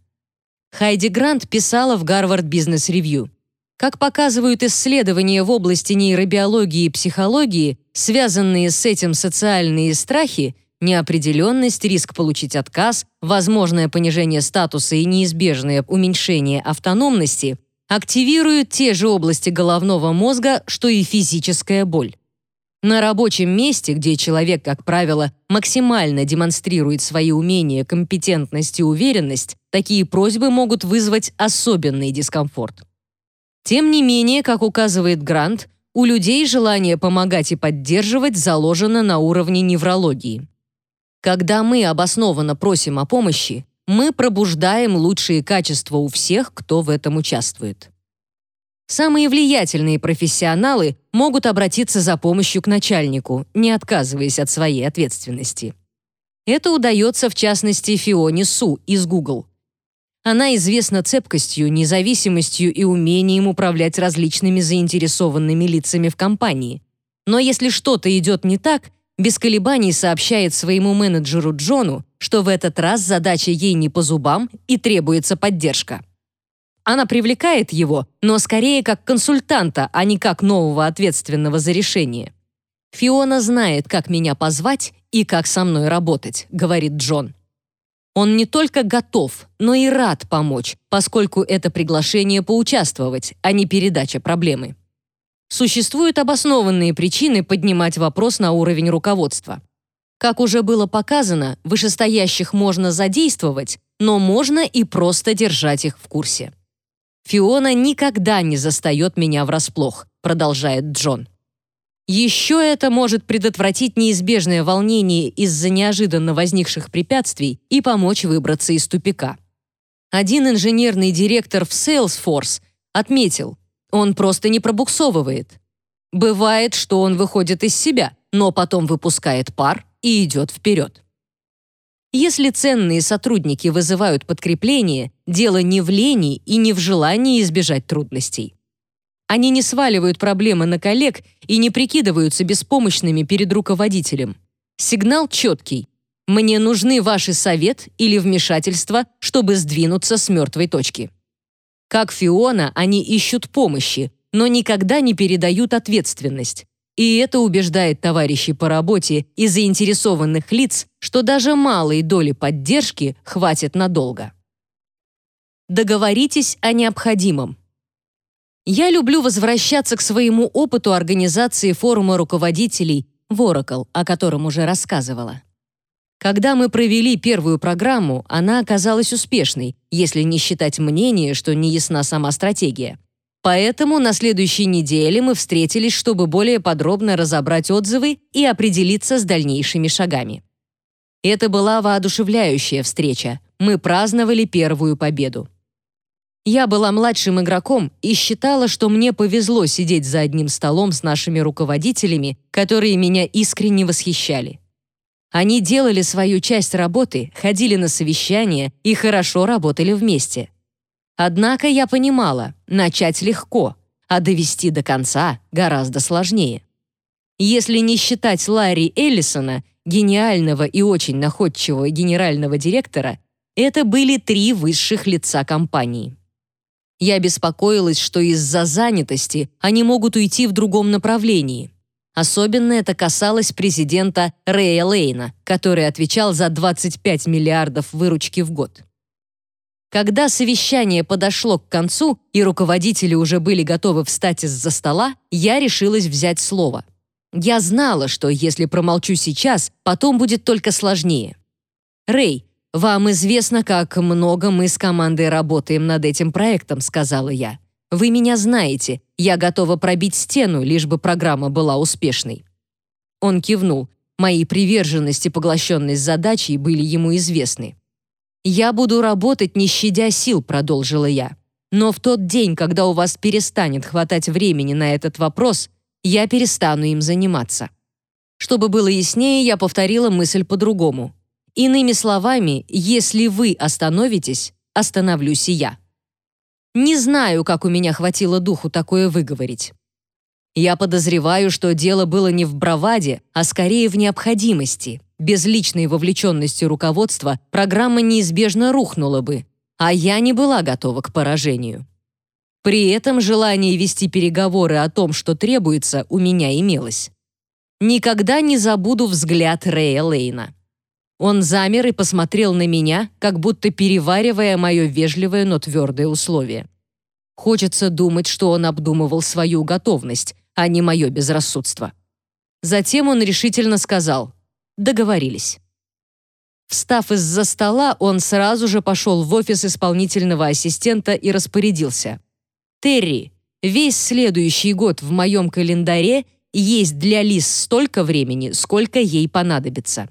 Хайди Грант писала в Гарвард Бизнес Ревью. Как показывают исследования в области нейробиологии и психологии, связанные с этим социальные страхи, неопределенность, риск получить отказ, возможное понижение статуса и неизбежное уменьшение автономности активируют те же области головного мозга, что и физическая боль. На рабочем месте, где человек, как правило, максимально демонстрирует свои умения, компетентность и уверенность, такие просьбы могут вызвать особенный дискомфорт. Тем не менее, как указывает Грант, у людей желание помогать и поддерживать заложено на уровне неврологии. Когда мы обоснованно просим о помощи, мы пробуждаем лучшие качества у всех, кто в этом участвует. Самые влиятельные профессионалы могут обратиться за помощью к начальнику, не отказываясь от своей ответственности. Это удается в частности Фионе Су из Google. Она известна цепкостью, независимостью и умением управлять различными заинтересованными лицами в компании. Но если что-то идет не так, без колебаний сообщает своему менеджеру Джону, что в этот раз задача ей не по зубам и требуется поддержка. Она привлекает его, но скорее как консультанта, а не как нового ответственного за решение. «Фиона знает, как меня позвать и как со мной работать», — говорит Джон. Он не только готов, но и рад помочь, поскольку это приглашение поучаствовать, а не передача проблемы. Существуют обоснованные причины поднимать вопрос на уровень руководства. Как уже было показано, вышестоящих можно задействовать, но можно и просто держать их в курсе. Фиона никогда не застает меня врасплох, продолжает Джон. Еще это может предотвратить неизбежное волнение из-за неожиданно возникших препятствий и помочь выбраться из тупика. Один инженерный директор в Salesforce отметил, он просто не пробуксовывает. Бывает, что он выходит из себя, но потом выпускает пар и идет вперед. Если ценные сотрудники вызывают подкрепление, дело не в лени и не в желании избежать трудностей. Они не сваливают проблемы на коллег и не прикидываются беспомощными перед руководителем. Сигнал четкий. Мне нужны ваши совет или вмешательство, чтобы сдвинуться с мертвой точки. Как Фиона, они ищут помощи, но никогда не передают ответственность. И это убеждает товарищей по работе и заинтересованных лиц, что даже малой доли поддержки хватит надолго. Договоритесь о необходимом. Я люблю возвращаться к своему опыту организации форума руководителей в Oracle, о котором уже рассказывала. Когда мы провели первую программу, она оказалась успешной, если не считать мнение, что не ясна сама стратегия. Поэтому на следующей неделе мы встретились, чтобы более подробно разобрать отзывы и определиться с дальнейшими шагами. Это была воодушевляющая встреча. Мы праздновали первую победу. Я была младшим игроком и считала, что мне повезло сидеть за одним столом с нашими руководителями, которые меня искренне восхищали. Они делали свою часть работы, ходили на совещания и хорошо работали вместе. Однако я понимала, начать легко, а довести до конца гораздо сложнее. Если не считать Ларри Эллисона, гениального и очень находчивого генерального директора, это были три высших лица компании. Я беспокоилась, что из-за занятости они могут уйти в другом направлении. Особенно это касалось президента Рэя Лейна, который отвечал за 25 миллиардов выручки в год. Когда совещание подошло к концу и руководители уже были готовы встать из-за стола, я решилась взять слово. Я знала, что если промолчу сейчас, потом будет только сложнее. «Рэй, вам известно, как много мы с командой работаем над этим проектом», сказала я. «Вы меня знаете. Я готова пробить стену, лишь бы программа была успешной». Он кивнул. Мои приверженность и поглощенность задачей были ему известны. «Я буду работать, не щадя сил», — продолжила я. «Но в тот день, когда у вас перестанет хватать времени на этот вопрос, я перестану им заниматься». Чтобы было яснее, я повторила мысль по-другому. Иными словами, если вы остановитесь, остановлюсь и я. Не знаю, как у меня хватило духу такое выговорить. Я подозреваю, что дело было не в браваде, а скорее в необходимости. Без личной вовлеченности руководства программа неизбежно рухнула бы, а я не была готова к поражению. При этом желание вести переговоры о том, что требуется, у меня имелось. Никогда не забуду взгляд Рэя Лейна. Он замер и посмотрел на меня, как будто переваривая мое вежливое, но твердое условие. Хочется думать, что он обдумывал свою готовность, а не мое безрассудство. Затем он решительно сказал «Договорились». Встав из-за стола, он сразу же пошел в офис исполнительного ассистента и распорядился. Терри, весь следующий год в моем календаре есть для Лиз столько времени, сколько ей понадобится.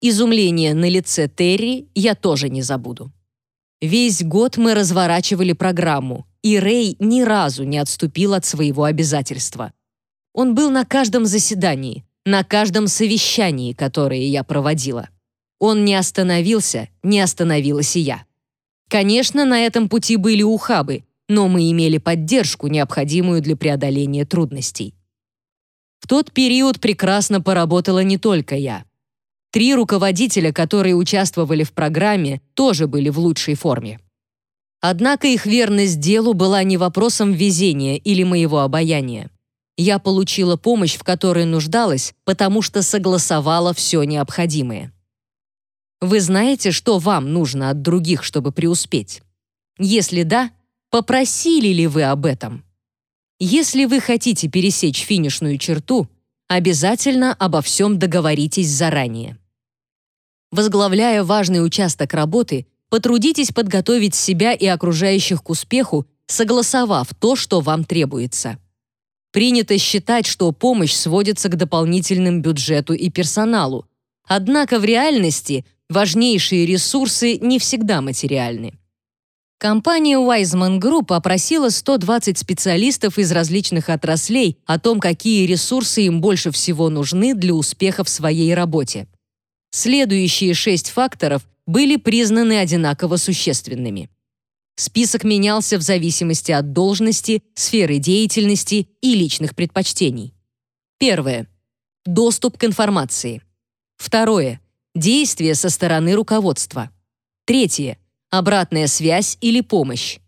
Изумление на лице Терри я тоже не забуду. Весь год мы разворачивали программу, и Рэй ни разу не отступил от своего обязательства. Он был на каждом заседании, на каждом совещании, которое я проводила. Он не остановился, не остановилась и я. Конечно, на этом пути были ухабы, но мы имели поддержку, необходимую для преодоления трудностей. В тот период прекрасно поработала не только я. Три руководителя, которые участвовали в программе, тоже были в лучшей форме. Однако их верность делу была не вопросом везения или моего обаяния. Я получила помощь, в которой нуждалась, потому что согласовала все необходимое. Вы знаете, что вам нужно от других, чтобы преуспеть? Если да, Попросили ли вы об этом? Если вы хотите пересечь финишную черту, обязательно обо всем договоритесь заранее. Возглавляя важный участок работы, потрудитесь подготовить себя и окружающих к успеху, согласовав то, что вам требуется. Принято считать, что помощь сводится к дополнительным бюджету и персоналу. Однако в реальности важнейшие ресурсы не всегда материальны. Компания Wiseman Group опросила 120 специалистов из различных отраслей о том, какие ресурсы им больше всего нужны для успеха в своей работе. Следующие шесть факторов были признаны одинаково существенными. Список менялся в зависимости от должности, сферы деятельности и личных предпочтений. Первое. Доступ к информации. Второе. Действия со стороны руководства. Третье обратная связь или помощь.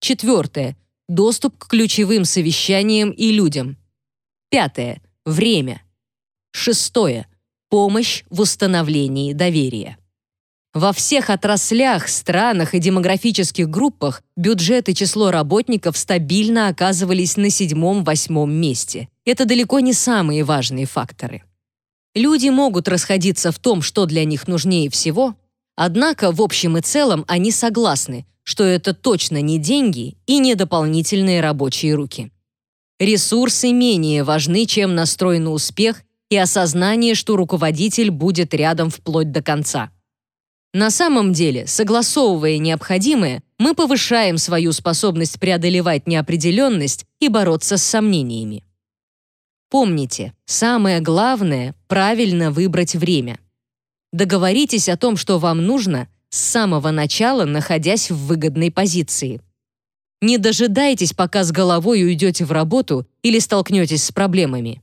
Четвертое. Доступ к ключевым совещаниям и людям. Пятое. Время. Шестое. Помощь в установлении доверия. Во всех отраслях, странах и демографических группах бюджет и число работников стабильно оказывались на седьмом-восьмом месте. Это далеко не самые важные факторы. Люди могут расходиться в том, что для них нужнее всего, Однако, в общем и целом, они согласны, что это точно не деньги и не дополнительные рабочие руки. Ресурсы менее важны, чем настрой на успех и осознание, что руководитель будет рядом вплоть до конца. На самом деле, согласовывая необходимое, мы повышаем свою способность преодолевать неопределенность и бороться с сомнениями. Помните, самое главное – правильно выбрать время – Договоритесь о том, что вам нужно, с самого начала находясь в выгодной позиции. Не дожидайтесь, пока с головой уйдете в работу или столкнетесь с проблемами.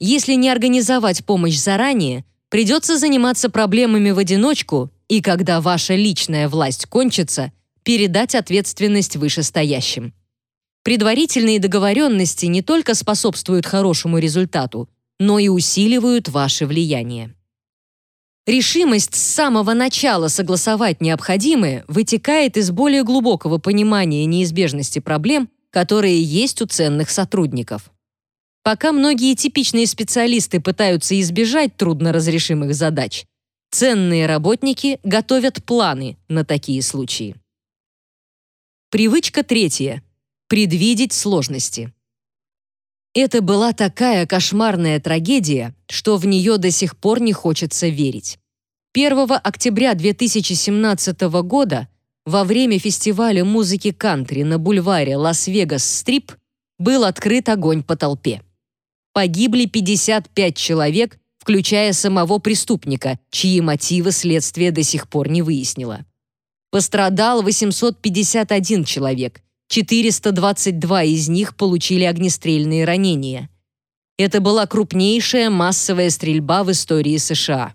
Если не организовать помощь заранее, придется заниматься проблемами в одиночку и, когда ваша личная власть кончится, передать ответственность вышестоящим. Предварительные договоренности не только способствуют хорошему результату, но и усиливают ваше влияние. Решимость с самого начала согласовать необходимое вытекает из более глубокого понимания неизбежности проблем, которые есть у ценных сотрудников. Пока многие типичные специалисты пытаются избежать трудноразрешимых задач, ценные работники готовят планы на такие случаи. Привычка третья. Предвидеть сложности. Это была такая кошмарная трагедия, что в нее до сих пор не хочется верить. 1 октября 2017 года во время фестиваля музыки кантри на бульваре Лас-Вегас-Стрип был открыт огонь по толпе. Погибли 55 человек, включая самого преступника, чьи мотивы следствие до сих пор не выяснило. Пострадал 851 человек, 422 из них получили огнестрельные ранения. Это была крупнейшая массовая стрельба в истории США.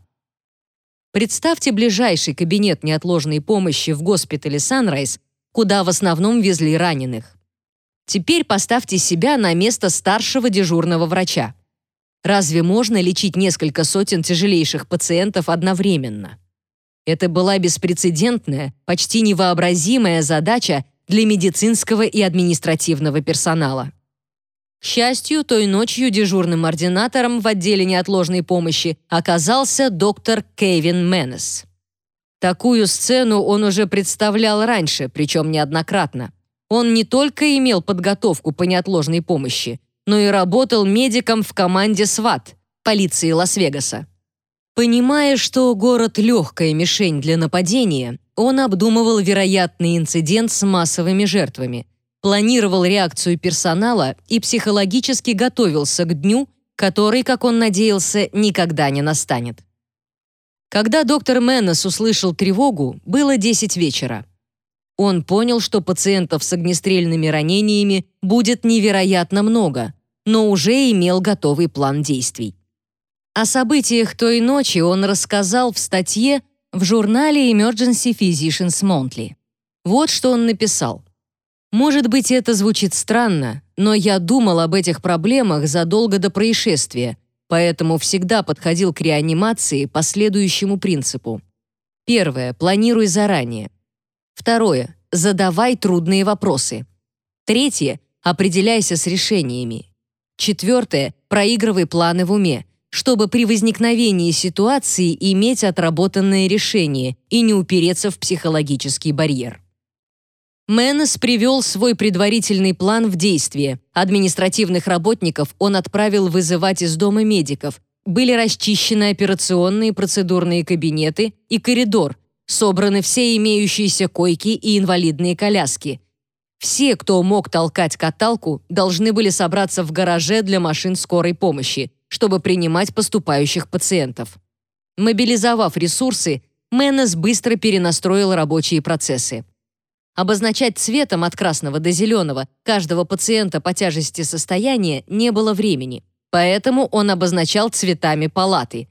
Представьте ближайший кабинет неотложной помощи в госпитале Sunrise, куда в основном везли раненых. Теперь поставьте себя на место старшего дежурного врача. Разве можно лечить несколько сотен тяжелейших пациентов одновременно? Это была беспрецедентная, почти невообразимая задача для медицинского и административного персонала. К счастью, той ночью дежурным ординатором в отделе неотложной помощи оказался доктор Кевин Менес. Такую сцену он уже представлял раньше, причем неоднократно. Он не только имел подготовку по неотложной помощи, но и работал медиком в команде СВАТ, полиции Лас-Вегаса. Понимая, что город — легкая мишень для нападения, он обдумывал вероятный инцидент с массовыми жертвами, планировал реакцию персонала и психологически готовился к дню, который, как он надеялся, никогда не настанет. Когда доктор Мэннес услышал тревогу, было 10 вечера. Он понял, что пациентов с огнестрельными ранениями будет невероятно много, но уже имел готовый план действий. О событиях той ночи он рассказал в статье в журнале Emergency Physicians Monthly. Вот что он написал. «Может быть, это звучит странно, но я думал об этих проблемах задолго до происшествия, поэтому всегда подходил к реанимации по следующему принципу. Первое. Планируй заранее. Второе. Задавай трудные вопросы. Третье. Определяйся с решениями. Четвертое. Проигрывай планы в уме чтобы при возникновении ситуации иметь отработанное решение и не упереться в психологический барьер. Мэннес привел свой предварительный план в действие. Административных работников он отправил вызывать из дома медиков. Были расчищены операционные процедурные кабинеты и коридор, собраны все имеющиеся койки и инвалидные коляски. Все, кто мог толкать каталку, должны были собраться в гараже для машин скорой помощи, чтобы принимать поступающих пациентов. Мобилизовав ресурсы, Мэннес быстро перенастроил рабочие процессы. Обозначать цветом от красного до зеленого каждого пациента по тяжести состояния не было времени, поэтому он обозначал цветами палаты.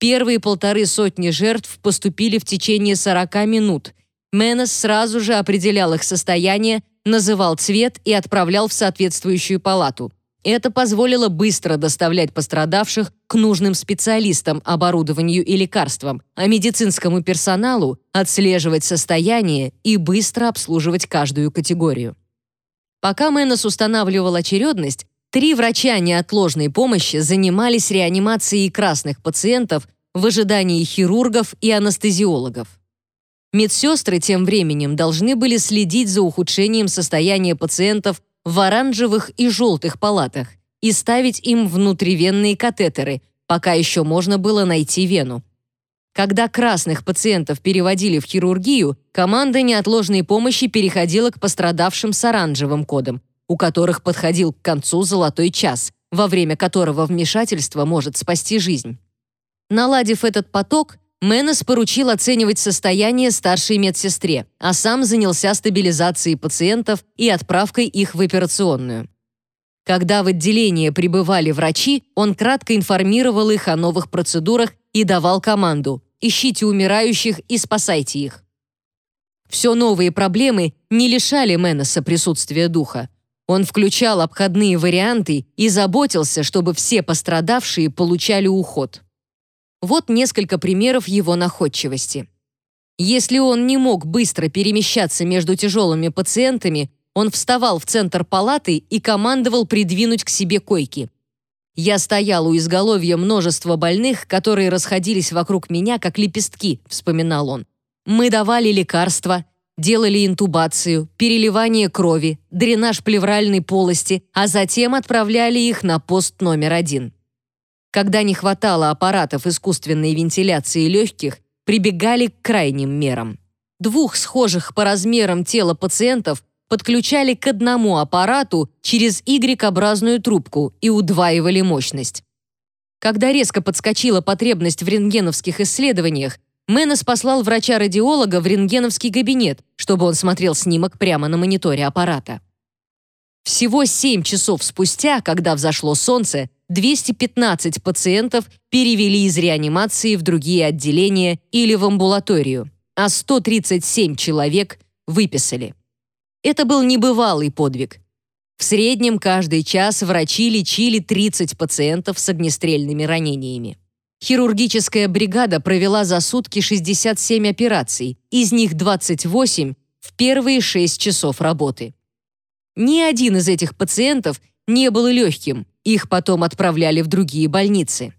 Первые полторы сотни жертв поступили в течение 40 минут. Менес сразу же определял их состояние, называл цвет и отправлял в соответствующую палату. Это позволило быстро доставлять пострадавших к нужным специалистам, оборудованию и лекарствам, а медицинскому персоналу отслеживать состояние и быстро обслуживать каждую категорию. Пока Мэнос устанавливал очередность, три врача неотложной помощи занимались реанимацией красных пациентов в ожидании хирургов и анестезиологов. Медсестры тем временем должны были следить за ухудшением состояния пациентов в оранжевых и желтых палатах и ставить им внутривенные катетеры, пока еще можно было найти вену. Когда красных пациентов переводили в хирургию, команда неотложной помощи переходила к пострадавшим с оранжевым кодом, у которых подходил к концу золотой час, во время которого вмешательство может спасти жизнь. Наладив этот поток, Мэннес поручил оценивать состояние старшей медсестре, а сам занялся стабилизацией пациентов и отправкой их в операционную. Когда в отделение прибывали врачи, он кратко информировал их о новых процедурах и давал команду «Ищите умирающих и спасайте их». Все новые проблемы не лишали Мэннеса присутствия духа. Он включал обходные варианты и заботился, чтобы все пострадавшие получали уход. Вот несколько примеров его находчивости. Если он не мог быстро перемещаться между тяжелыми пациентами, он вставал в центр палаты и командовал придвинуть к себе койки. «Я стоял у изголовья множества больных, которые расходились вокруг меня, как лепестки», — вспоминал он. «Мы давали лекарства, делали интубацию, переливание крови, дренаж плевральной полости, а затем отправляли их на пост номер один. Когда не хватало аппаратов искусственной вентиляции легких, прибегали к крайним мерам. Двух схожих по размерам тела пациентов подключали к одному аппарату через Y-образную трубку и удваивали мощность. Когда резко подскочила потребность в рентгеновских исследованиях, Мэннес послал врача-радиолога в рентгеновский кабинет, чтобы он смотрел снимок прямо на мониторе аппарата. Всего 7 часов спустя, когда взошло солнце, 215 пациентов перевели из реанимации в другие отделения или в амбулаторию, а 137 человек выписали. Это был небывалый подвиг. В среднем каждый час врачи лечили 30 пациентов с огнестрельными ранениями. Хирургическая бригада провела за сутки 67 операций, из них 28 в первые 6 часов работы. Ни один из этих пациентов не был легким, их потом отправляли в другие больницы.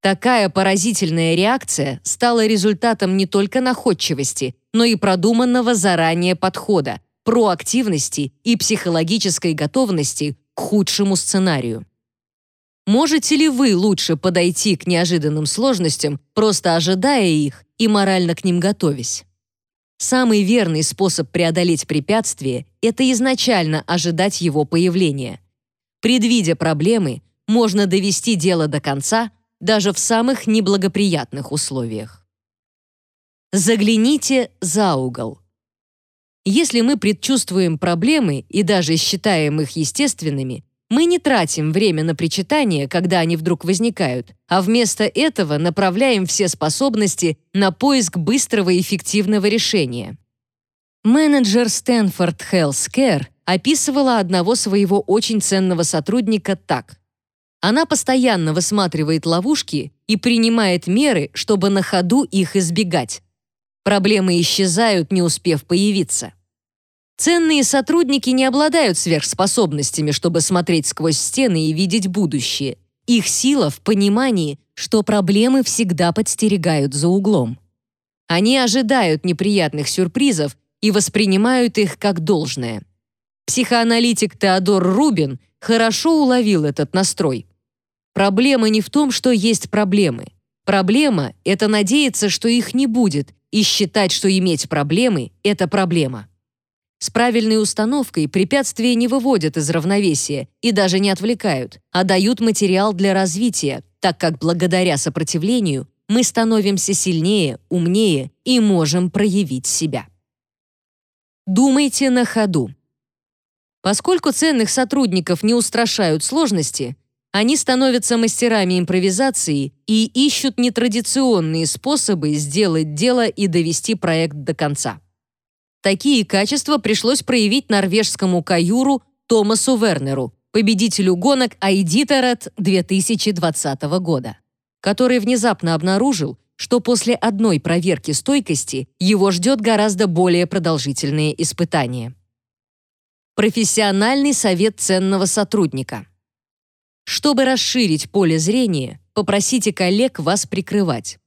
Такая поразительная реакция стала результатом не только находчивости, но и продуманного заранее подхода, проактивности и психологической готовности к худшему сценарию. Можете ли вы лучше подойти к неожиданным сложностям, просто ожидая их и морально к ним готовясь? Самый верный способ преодолеть препятствие – это изначально ожидать его появления – Предвидя проблемы, можно довести дело до конца даже в самых неблагоприятных условиях. Загляните за угол. Если мы предчувствуем проблемы и даже считаем их естественными, мы не тратим время на причитание, когда они вдруг возникают, а вместо этого направляем все способности на поиск быстрого и эффективного решения. Менеджер Stanford Healthcare описывала одного своего очень ценного сотрудника так. Она постоянно высматривает ловушки и принимает меры, чтобы на ходу их избегать. Проблемы исчезают, не успев появиться. Ценные сотрудники не обладают сверхспособностями, чтобы смотреть сквозь стены и видеть будущее. Их сила в понимании, что проблемы всегда подстерегают за углом. Они ожидают неприятных сюрпризов и воспринимают их как должное. Психоаналитик Теодор Рубин хорошо уловил этот настрой. Проблема не в том, что есть проблемы. Проблема — это надеяться, что их не будет, и считать, что иметь проблемы — это проблема. С правильной установкой препятствия не выводят из равновесия и даже не отвлекают, а дают материал для развития, так как благодаря сопротивлению мы становимся сильнее, умнее и можем проявить себя. Думайте на ходу. Поскольку ценных сотрудников не устрашают сложности, они становятся мастерами импровизации и ищут нетрадиционные способы сделать дело и довести проект до конца. Такие качества пришлось проявить норвежскому каюру Томасу Вернеру, победителю гонок Айдитерат 2020 года, который внезапно обнаружил, что после одной проверки стойкости его ждет гораздо более продолжительные испытания. Профессиональный совет ценного сотрудника. Чтобы расширить поле зрения, попросите коллег вас прикрывать.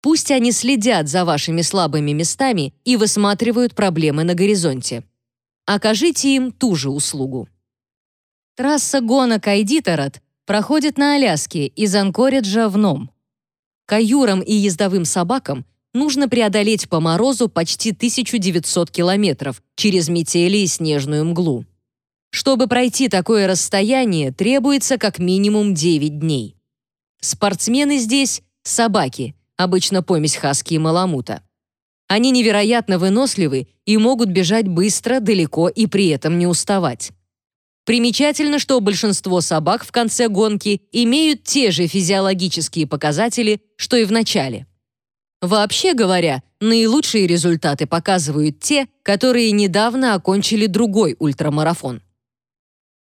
Пусть они следят за вашими слабыми местами и высматривают проблемы на горизонте. Окажите им ту же услугу. Трасса гонок Айдиторат проходит на Аляске из Анкориджа в Ном. Каюрам и ездовым собакам нужно преодолеть по морозу почти 1900 километров через метели и снежную мглу. Чтобы пройти такое расстояние, требуется как минимум 9 дней. Спортсмены здесь — собаки, обычно помесь хаски и маламута. Они невероятно выносливы и могут бежать быстро, далеко и при этом не уставать. Примечательно, что большинство собак в конце гонки имеют те же физиологические показатели, что и в начале. Вообще говоря, наилучшие результаты показывают те, которые недавно окончили другой ультрамарафон.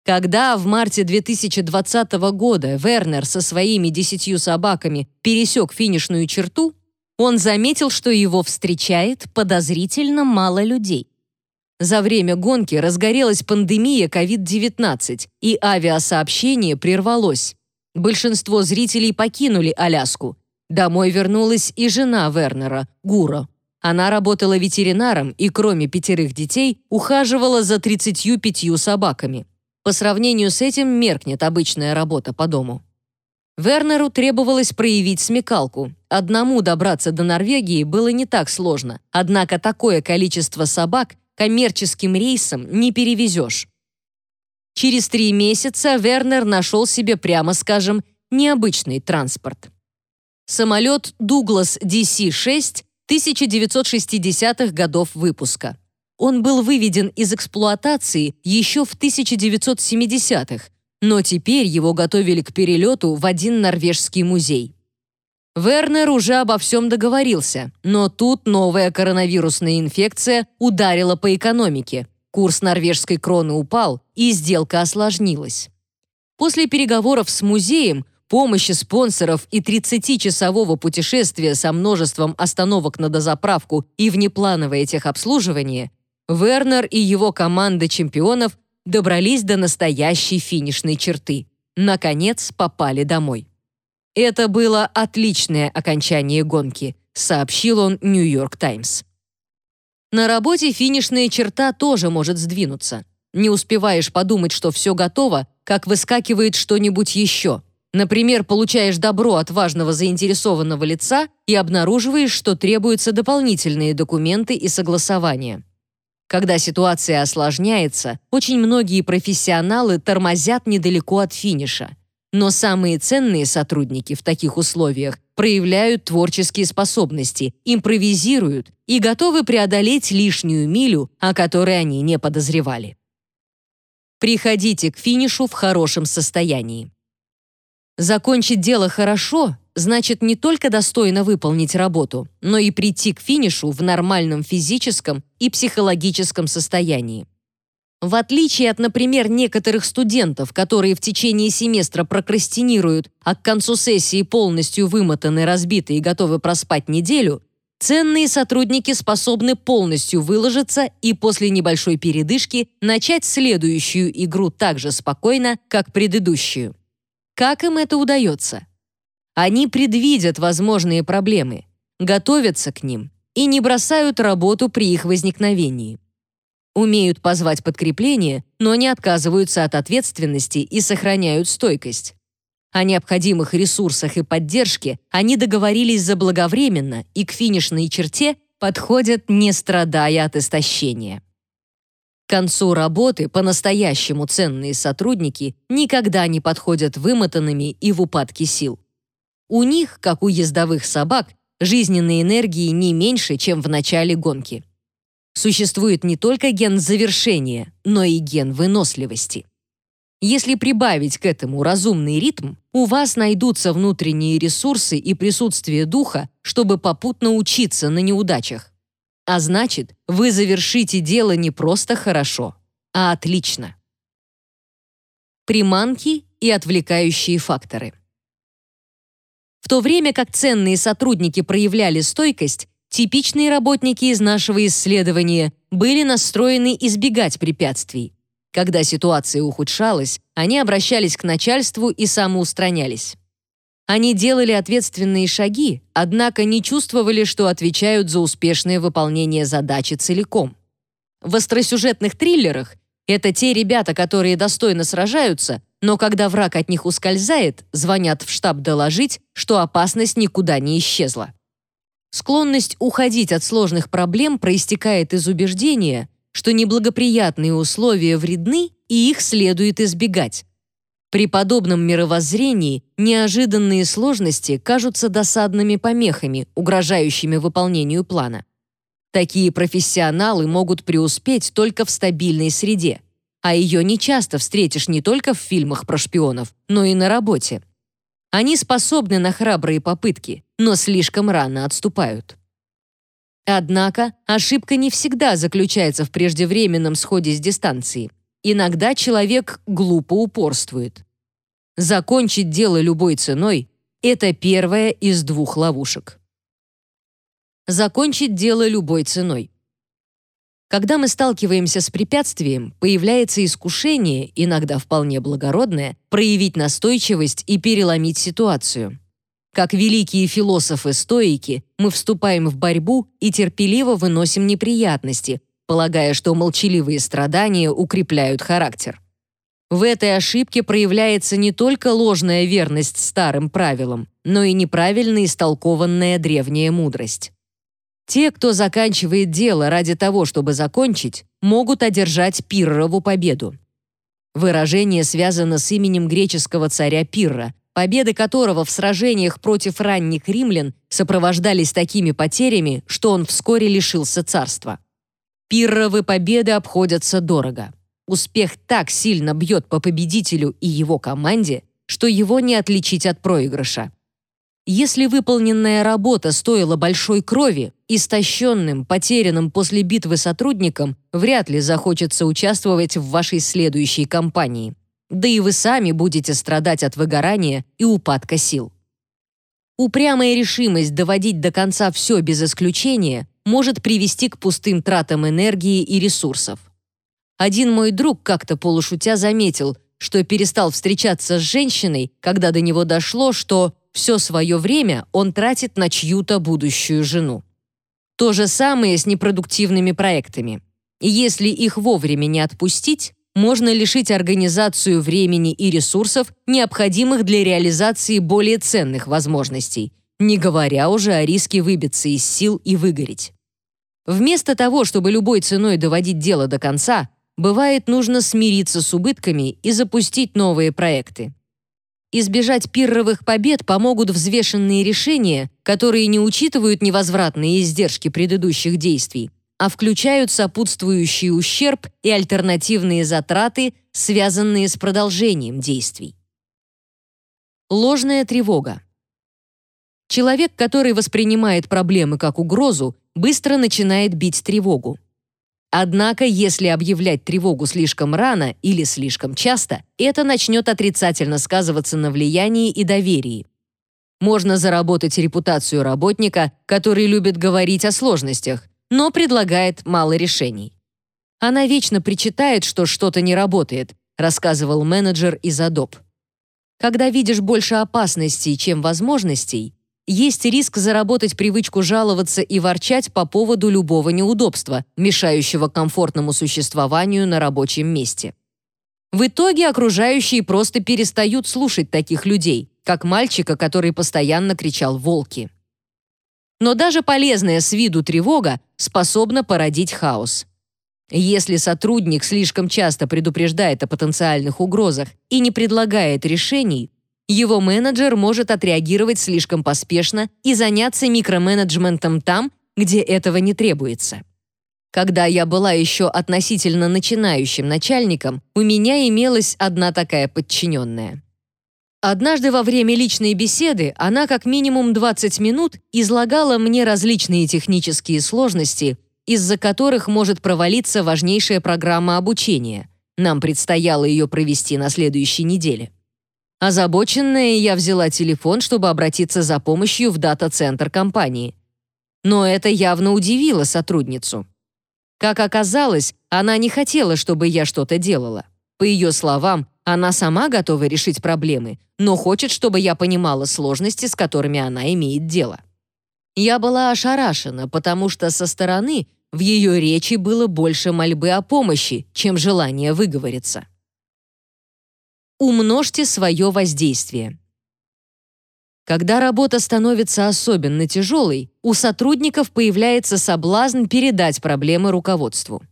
Когда в марте 2020 года Вернер со своими десятью собаками пересек финишную черту, он заметил, что его встречает подозрительно мало людей. За время гонки разгорелась пандемия COVID-19, и авиасообщение прервалось. Большинство зрителей покинули Аляску. Домой вернулась и жена Вернера, Гура. Она работала ветеринаром и, кроме пятерых детей, ухаживала за 35 собаками. По сравнению с этим меркнет обычная работа по дому. Вернеру требовалось проявить смекалку. Одному добраться до Норвегии было не так сложно, однако такое количество собак коммерческим рейсом не перевезешь. Через три месяца Вернер нашел себе, прямо скажем, необычный транспорт. Самолет Douglas DC-6 1960-х годов выпуска. Он был выведен из эксплуатации еще в 1970-х, но теперь его готовили к перелету в один норвежский музей. Вернер уже обо всем договорился, но тут новая коронавирусная инфекция ударила по экономике. Курс норвежской кроны упал, и сделка осложнилась. После переговоров с музеем, помощи спонсоров и 30-часового путешествия со множеством остановок на дозаправку и внеплановое техобслуживание, Вернер и его команда чемпионов добрались до настоящей финишной черты. Наконец попали домой. Это было отличное окончание гонки, сообщил он Нью-Йорк Таймс. На работе финишная черта тоже может сдвинуться. Не успеваешь подумать, что все готово, как выскакивает что-нибудь еще. Например, получаешь добро от важного заинтересованного лица и обнаруживаешь, что требуются дополнительные документы и согласования. Когда ситуация осложняется, очень многие профессионалы тормозят недалеко от финиша. Но самые ценные сотрудники в таких условиях проявляют творческие способности, импровизируют и готовы преодолеть лишнюю милю, о которой они не подозревали. Приходите к финишу в хорошем состоянии. Закончить дело хорошо значит не только достойно выполнить работу, но и прийти к финишу в нормальном физическом и психологическом состоянии. В отличие от, например, некоторых студентов, которые в течение семестра прокрастинируют, а к концу сессии полностью вымотаны, разбиты и готовы проспать неделю, ценные сотрудники способны полностью выложиться и после небольшой передышки начать следующую игру так же спокойно, как предыдущую. Как им это удается? Они предвидят возможные проблемы, готовятся к ним и не бросают работу при их возникновении. Умеют позвать подкрепление, но не отказываются от ответственности и сохраняют стойкость. О необходимых ресурсах и поддержке они договорились заблаговременно и к финишной черте подходят, не страдая от истощения. К концу работы по-настоящему ценные сотрудники никогда не подходят вымотанными и в упадке сил. У них, как у ездовых собак, жизненной энергии не меньше, чем в начале гонки. Существует не только ген завершения, но и ген выносливости. Если прибавить к этому разумный ритм, у вас найдутся внутренние ресурсы и присутствие духа, чтобы попутно учиться на неудачах. А значит, вы завершите дело не просто хорошо, а отлично. Приманки и отвлекающие факторы. В то время как ценные сотрудники проявляли стойкость, типичные работники из нашего исследования были настроены избегать препятствий. Когда ситуация ухудшалась, они обращались к начальству и самоустранялись. Они делали ответственные шаги, однако не чувствовали, что отвечают за успешное выполнение задачи целиком. В остросюжетных триллерах это те ребята, которые достойно сражаются, но когда враг от них ускользает, звонят в штаб доложить, что опасность никуда не исчезла. Склонность уходить от сложных проблем проистекает из убеждения, что неблагоприятные условия вредны и их следует избегать. При подобном мировоззрении неожиданные сложности кажутся досадными помехами, угрожающими выполнению плана. Такие профессионалы могут преуспеть только в стабильной среде, а ее нечасто встретишь не только в фильмах про шпионов, но и на работе. Они способны на храбрые попытки, но слишком рано отступают. Однако ошибка не всегда заключается в преждевременном сходе с дистанции. Иногда человек глупо упорствует. Закончить дело любой ценой – это первая из двух ловушек. Закончить дело любой ценой. Когда мы сталкиваемся с препятствием, появляется искушение, иногда вполне благородное, проявить настойчивость и переломить ситуацию. Как великие философы-стоики, мы вступаем в борьбу и терпеливо выносим неприятности, полагая, что молчаливые страдания укрепляют характер. В этой ошибке проявляется не только ложная верность старым правилам, но и неправильно истолкованная древняя мудрость. Те, кто заканчивает дело ради того, чтобы закончить, могут одержать Пиррову победу. Выражение связано с именем греческого царя Пирра, победы которого в сражениях против ранних римлян сопровождались такими потерями, что он вскоре лишился царства. Пирровы победы обходятся дорого. Успех так сильно бьет по победителю и его команде, что его не отличить от проигрыша. Если выполненная работа стоила большой крови, истощенным, потерянным после битвы сотрудникам вряд ли захочется участвовать в вашей следующей кампании. Да и вы сами будете страдать от выгорания и упадка сил. Упрямая решимость доводить до конца все без исключения может привести к пустым тратам энергии и ресурсов. Один мой друг как-то полушутя заметил, что перестал встречаться с женщиной, когда до него дошло, что все свое время он тратит на чью-то будущую жену. То же самое с непродуктивными проектами. если их вовремя не отпустить, можно лишить организацию времени и ресурсов, необходимых для реализации более ценных возможностей, не говоря уже о риске выбиться из сил и выгореть. Вместо того, чтобы любой ценой доводить дело до конца, бывает нужно смириться с убытками и запустить новые проекты. Избежать пирровых побед помогут взвешенные решения, которые не учитывают невозвратные издержки предыдущих действий, а включают сопутствующий ущерб и альтернативные затраты, связанные с продолжением действий. Ложная тревога. Человек, который воспринимает проблемы как угрозу, быстро начинает бить тревогу. Однако, если объявлять тревогу слишком рано или слишком часто, это начнет отрицательно сказываться на влиянии и доверии. Можно заработать репутацию работника, который любит говорить о сложностях, но предлагает мало решений. Она вечно причитает, что что-то не работает, рассказывал менеджер из Adobe. Когда видишь больше опасностей, чем возможностей, есть риск заработать привычку жаловаться и ворчать по поводу любого неудобства, мешающего комфортному существованию на рабочем месте. В итоге окружающие просто перестают слушать таких людей, как мальчика, который постоянно кричал «волки». Но даже полезная с виду тревога способна породить хаос. Если сотрудник слишком часто предупреждает о потенциальных угрозах и не предлагает решений, его менеджер может отреагировать слишком поспешно и заняться микроменеджментом там, где этого не требуется. Когда я была еще относительно начинающим начальником, у меня имелась одна такая подчиненная. Однажды во время личной беседы она как минимум 20 минут излагала мне различные технические сложности, из-за которых может провалиться важнейшая программа обучения. Нам предстояло ее провести на следующей неделе. Озабоченная, я взяла телефон, чтобы обратиться за помощью в дата-центр компании. Но это явно удивило сотрудницу. Как оказалось, она не хотела, чтобы я что-то делала. По ее словам, она сама готова решить проблемы, но хочет, чтобы я понимала сложности, с которыми она имеет дело. Я была ошарашена, потому что со стороны в ее речи было больше мольбы о помощи, чем желания выговориться. Умножьте свое воздействие. Когда работа становится особенно тяжелой, у сотрудников появляется соблазн передать проблемы руководству.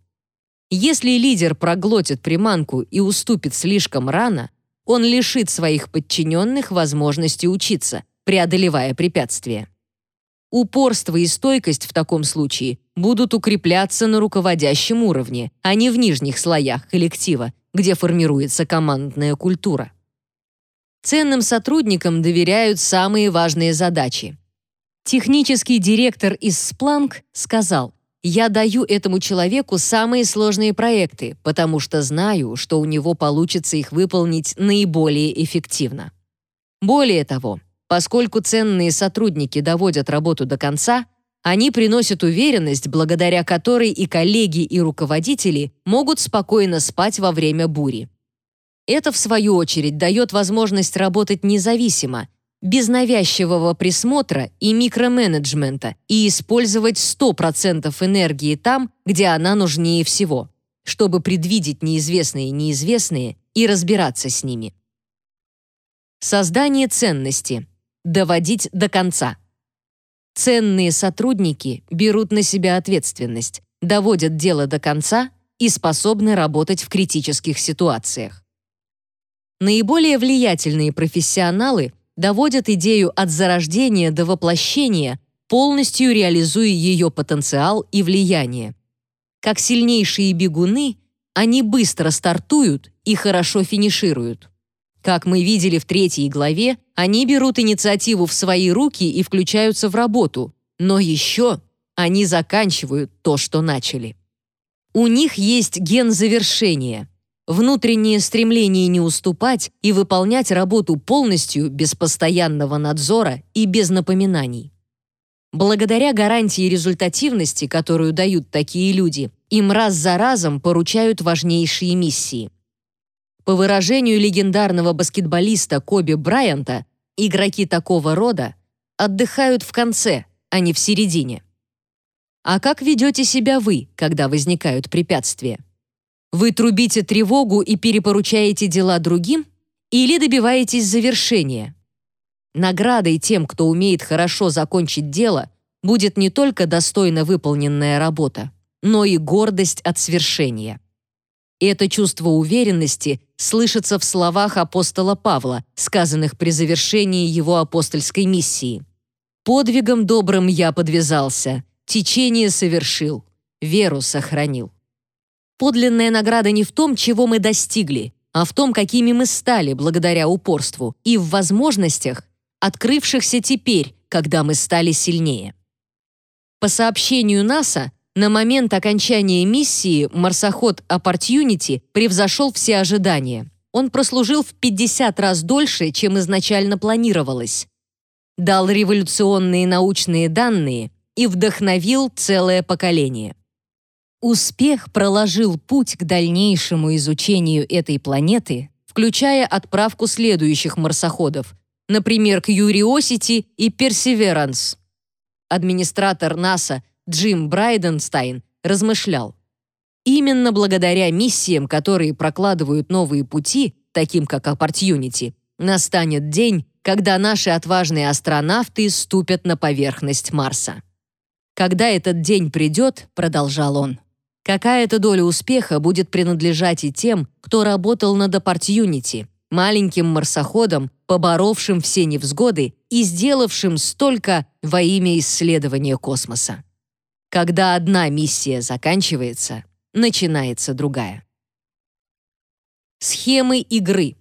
Если лидер проглотит приманку и уступит слишком рано, он лишит своих подчиненных возможности учиться, преодолевая препятствия. Упорство и стойкость в таком случае будут укрепляться на руководящем уровне, а не в нижних слоях коллектива, где формируется командная культура. Ценным сотрудникам доверяют самые важные задачи. Технический директор из Splunk сказал, «Я даю этому человеку самые сложные проекты, потому что знаю, что у него получится их выполнить наиболее эффективно». Более того, поскольку ценные сотрудники доводят работу до конца, они приносят уверенность, благодаря которой и коллеги, и руководители могут спокойно спать во время бури. Это, в свою очередь, дает возможность работать независимо, без навязчивого присмотра и микроменеджмента и использовать 100% энергии там, где она нужнее всего, чтобы предвидеть неизвестные неизвестные и разбираться с ними. Создание ценности. Доводить до конца. Ценные сотрудники берут на себя ответственность, доводят дело до конца и способны работать в критических ситуациях. Наиболее влиятельные профессионалы доводят идею от зарождения до воплощения, полностью реализуя ее потенциал и влияние. Как сильнейшие бегуны, они быстро стартуют и хорошо финишируют. Как мы видели в третьей главе, они берут инициативу в свои руки и включаются в работу, но еще они заканчивают то, что начали. У них есть ген завершения — внутреннее стремление не уступать и выполнять работу полностью без постоянного надзора и без напоминаний. Благодаря гарантии результативности, которую дают такие люди, им раз за разом поручают важнейшие миссии. По выражению легендарного баскетболиста Коби Брайанта, игроки такого рода отдыхают в конце, а не в середине. А как ведете себя вы, когда возникают препятствия? Вы трубите тревогу и перепоручаете дела другим или добиваетесь завершения? Наградой тем, кто умеет хорошо закончить дело, будет не только достойно выполненная работа, но и гордость от свершения. Это чувство уверенности слышится в словах апостола Павла, сказанных при завершении его апостольской миссии. «Подвигом добрым я подвязался, течение совершил, веру сохранил». Подлинная награда не в том, чего мы достигли, а в том, какими мы стали благодаря упорству и в возможностях, открывшихся теперь, когда мы стали сильнее. По сообщению НАСА, на момент окончания миссии марсоход Opportunity превзошел все ожидания. Он прослужил в 50 раз дольше, чем изначально планировалось. Дал революционные научные данные и вдохновил целое поколение. Успех проложил путь к дальнейшему изучению этой планеты, включая отправку следующих марсоходов, например, Curiosity и Perseverance. Администратор НАСА Джим Брайденстайн размышлял. Именно благодаря миссиям, которые прокладывают новые пути, таким как Opportunity, настанет день, когда наши отважные астронавты ступят на поверхность Марса. Когда этот день придет, продолжал он, Какая-то доля успеха будет принадлежать и тем, кто работал над Opportunity, маленьким марсоходом, поборовшим все невзгоды и сделавшим столько во имя исследования космоса. Когда одна миссия заканчивается, начинается другая. Схемы игры.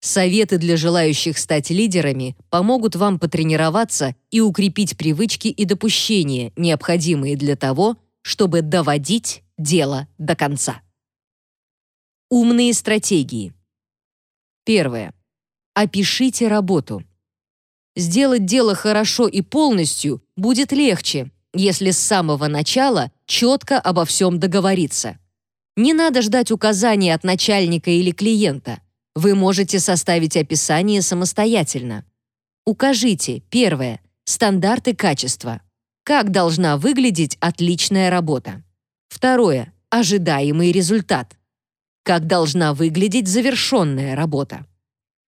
Советы для желающих стать лидерами помогут вам потренироваться и укрепить привычки и допущения, необходимые для того, чтобы доводить дело до конца. Умные стратегии. Первое. Опишите работу. Сделать дело хорошо и полностью будет легче, если с самого начала четко обо всем договориться. Не надо ждать указаний от начальника или клиента. Вы можете составить описание самостоятельно. Укажите, первое, стандарты качества. Как должна выглядеть отличная работа? Второе. Ожидаемый результат. Как должна выглядеть завершенная работа?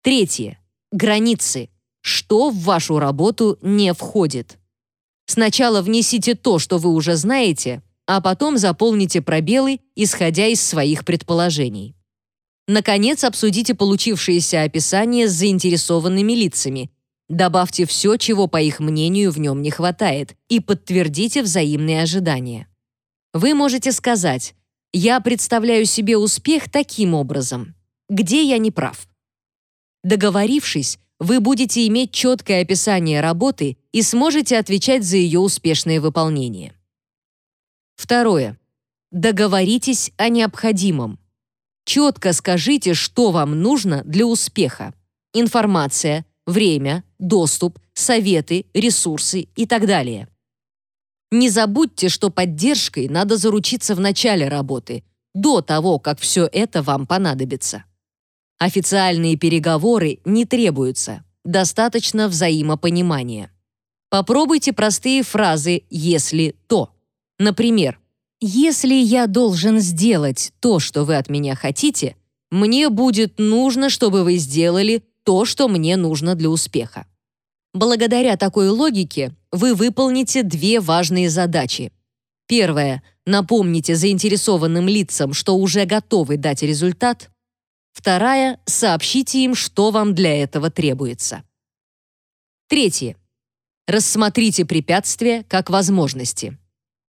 Третье. Границы. Что в вашу работу не входит? Сначала внесите то, что вы уже знаете, а потом заполните пробелы, исходя из своих предположений. Наконец, обсудите получившееся описание с заинтересованными лицами. Добавьте все, чего, по их мнению, в нем не хватает, и подтвердите взаимные ожидания. Вы можете сказать «Я представляю себе успех таким образом. Где я не прав?» Договорившись, вы будете иметь четкое описание работы и сможете отвечать за ее успешное выполнение. Второе. Договоритесь о необходимом. Четко скажите, что вам нужно для успеха. Информация, время, доступ, советы, ресурсы и так далее. Не забудьте, что поддержкой надо заручиться в начале работы, до того, как все это вам понадобится. Официальные переговоры не требуются, достаточно взаимопонимания. Попробуйте простые фразы «если то». Например, если я должен сделать то, что вы от меня хотите, мне будет нужно, чтобы вы сделали то, что мне нужно для успеха. Благодаря такой логике вы выполните две важные задачи. Первое. Напомните заинтересованным лицам, что уже готовы дать результат. Вторая. Сообщите им, что вам для этого требуется. Третье. Рассмотрите препятствия как возможности.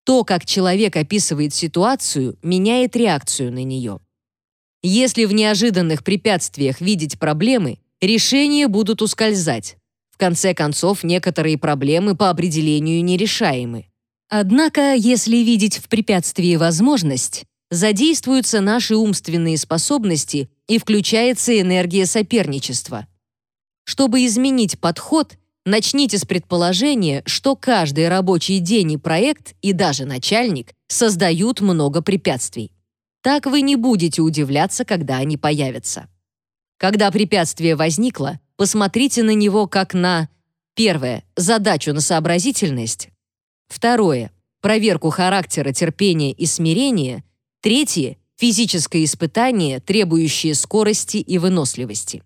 То, как человек описывает ситуацию, меняет реакцию на нее. Если в неожиданных препятствиях видеть проблемы, решения будут ускользать. В конце концов, некоторые проблемы по определению нерешаемы. Однако, если видеть в препятствии возможность, задействуются наши умственные способности и включается энергия соперничества. Чтобы изменить подход – Начните с предположения, что каждый рабочий день и проект, и даже начальник, создают много препятствий. Так вы не будете удивляться, когда они появятся. Когда препятствие возникло, посмотрите на него как на первое задачу на сообразительность, второе проверку характера, терпения и смирения, третье физическое испытание, требующее скорости и выносливости.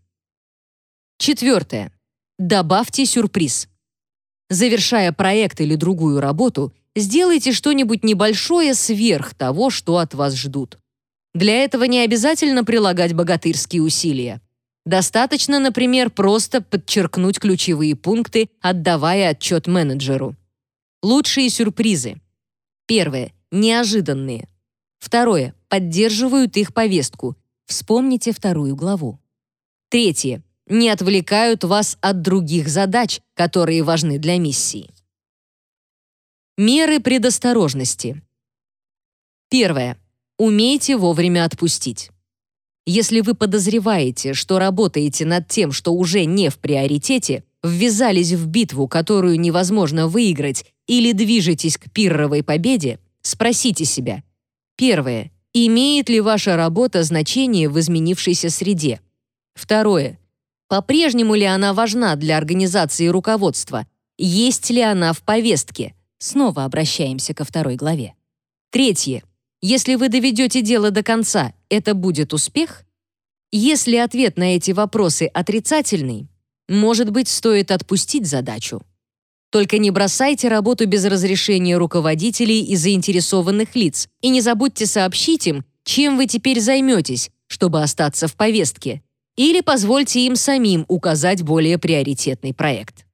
Четвертое Добавьте сюрприз. Завершая проект или другую работу, сделайте что-нибудь небольшое сверх того, что от вас ждут. Для этого не обязательно прилагать богатырские усилия. Достаточно, например, просто подчеркнуть ключевые пункты, отдавая отчет менеджеру. Лучшие сюрпризы. Первое. Неожиданные. Второе. Поддерживают их повестку. Вспомните вторую главу. Третье не отвлекают вас от других задач, которые важны для миссии. Меры предосторожности. Первое. Умейте вовремя отпустить. Если вы подозреваете, что работаете над тем, что уже не в приоритете, ввязались в битву, которую невозможно выиграть, или движетесь к пирровой победе, спросите себя. Первое. Имеет ли ваша работа значение в изменившейся среде? Второе. По-прежнему ли она важна для организации и руководства? Есть ли она в повестке? Снова обращаемся ко второй главе. Третье. Если вы доведете дело до конца, это будет успех? Если ответ на эти вопросы отрицательный, может быть, стоит отпустить задачу. Только не бросайте работу без разрешения руководителей и заинтересованных лиц, и не забудьте сообщить им, чем вы теперь займетесь, чтобы остаться в повестке, или позвольте им самим указать более приоритетный проект.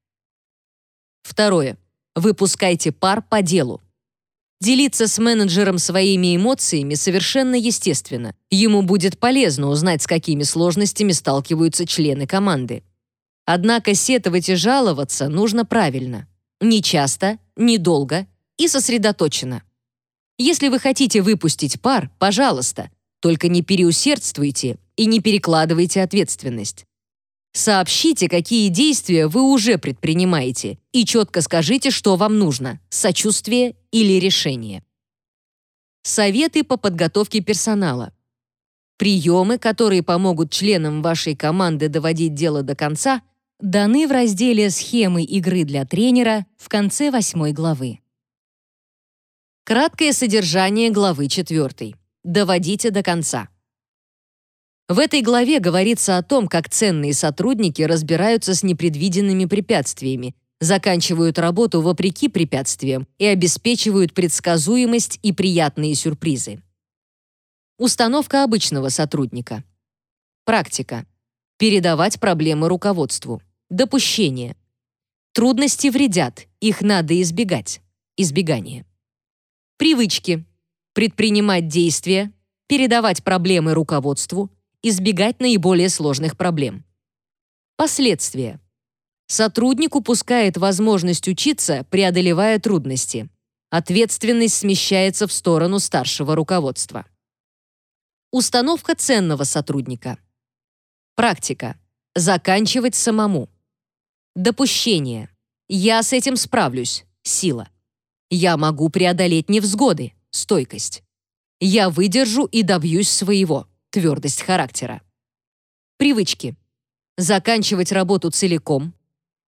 Второе. Выпускайте пар по делу. Делиться с менеджером своими эмоциями совершенно естественно. Ему будет полезно узнать, с какими сложностями сталкиваются члены команды. Однако сетовать и жаловаться нужно правильно. Не часто, недолго и сосредоточенно. Если вы хотите выпустить пар, пожалуйста, только не переусердствуйте и не перекладывайте ответственность. Сообщите, какие действия вы уже предпринимаете, и четко скажите, что вам нужно – сочувствие или решение. Советы по подготовке персонала. Приемы, которые помогут членам вашей команды доводить дело до конца, даны в разделе «Схемы игры для тренера» в конце восьмой главы. Краткое содержание главы 4. Доводите до конца. В этой главе говорится о том, как ценные сотрудники разбираются с непредвиденными препятствиями, заканчивают работу вопреки препятствиям и обеспечивают предсказуемость и приятные сюрпризы. Установка обычного сотрудника. Практика. Передавать проблемы руководству. Допущение. Трудности вредят, их надо избегать. Избегание. Привычки. Предпринимать действия, передавать проблемы руководству, избегать наиболее сложных проблем. Последствия. Сотрудник упускает возможность учиться, преодолевая трудности. Ответственность смещается в сторону старшего руководства. Установка ценного сотрудника. Практика. Заканчивать самому. Допущение. Я с этим справлюсь. Сила. Я могу преодолеть невзгоды. Стойкость. Я выдержу и добьюсь своего. Твердость характера. Привычки. Заканчивать работу целиком.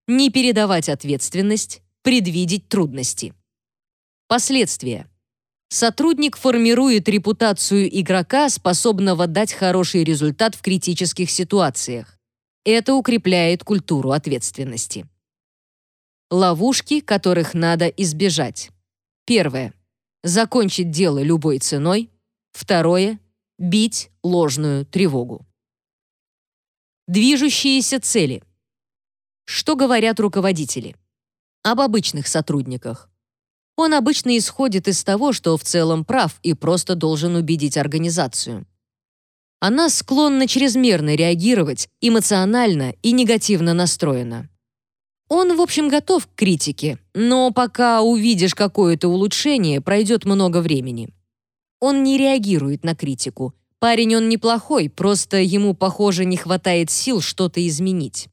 Не передавать ответственность. Предвидеть трудности. Последствия. Сотрудник формирует репутацию игрока, способного дать хороший результат в критических ситуациях. Это укрепляет культуру ответственности. Ловушки, которых надо избежать. Первое. Закончить дело любой ценой. Второе. Бить ложную тревогу. Движущиеся цели. Что говорят руководители? Об обычных сотрудниках. Он обычно исходит из того, что в целом прав и просто должен убедить организацию. Она склонна чрезмерно реагировать, эмоционально и негативно настроена. Он, в общем, готов к критике, но пока увидишь какое-то улучшение, пройдет много времени. Он не реагирует на критику. Парень он неплохой, просто ему, похоже, не хватает сил что-то изменить.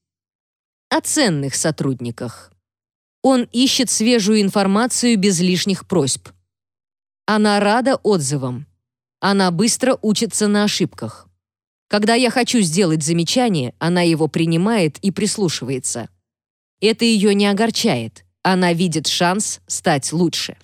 О ценных сотрудниках. Он ищет свежую информацию без лишних просьб. Она рада отзывам. Она быстро учится на ошибках. Когда я хочу сделать замечание, она его принимает и прислушивается. Это ее не огорчает. Она видит шанс стать лучше.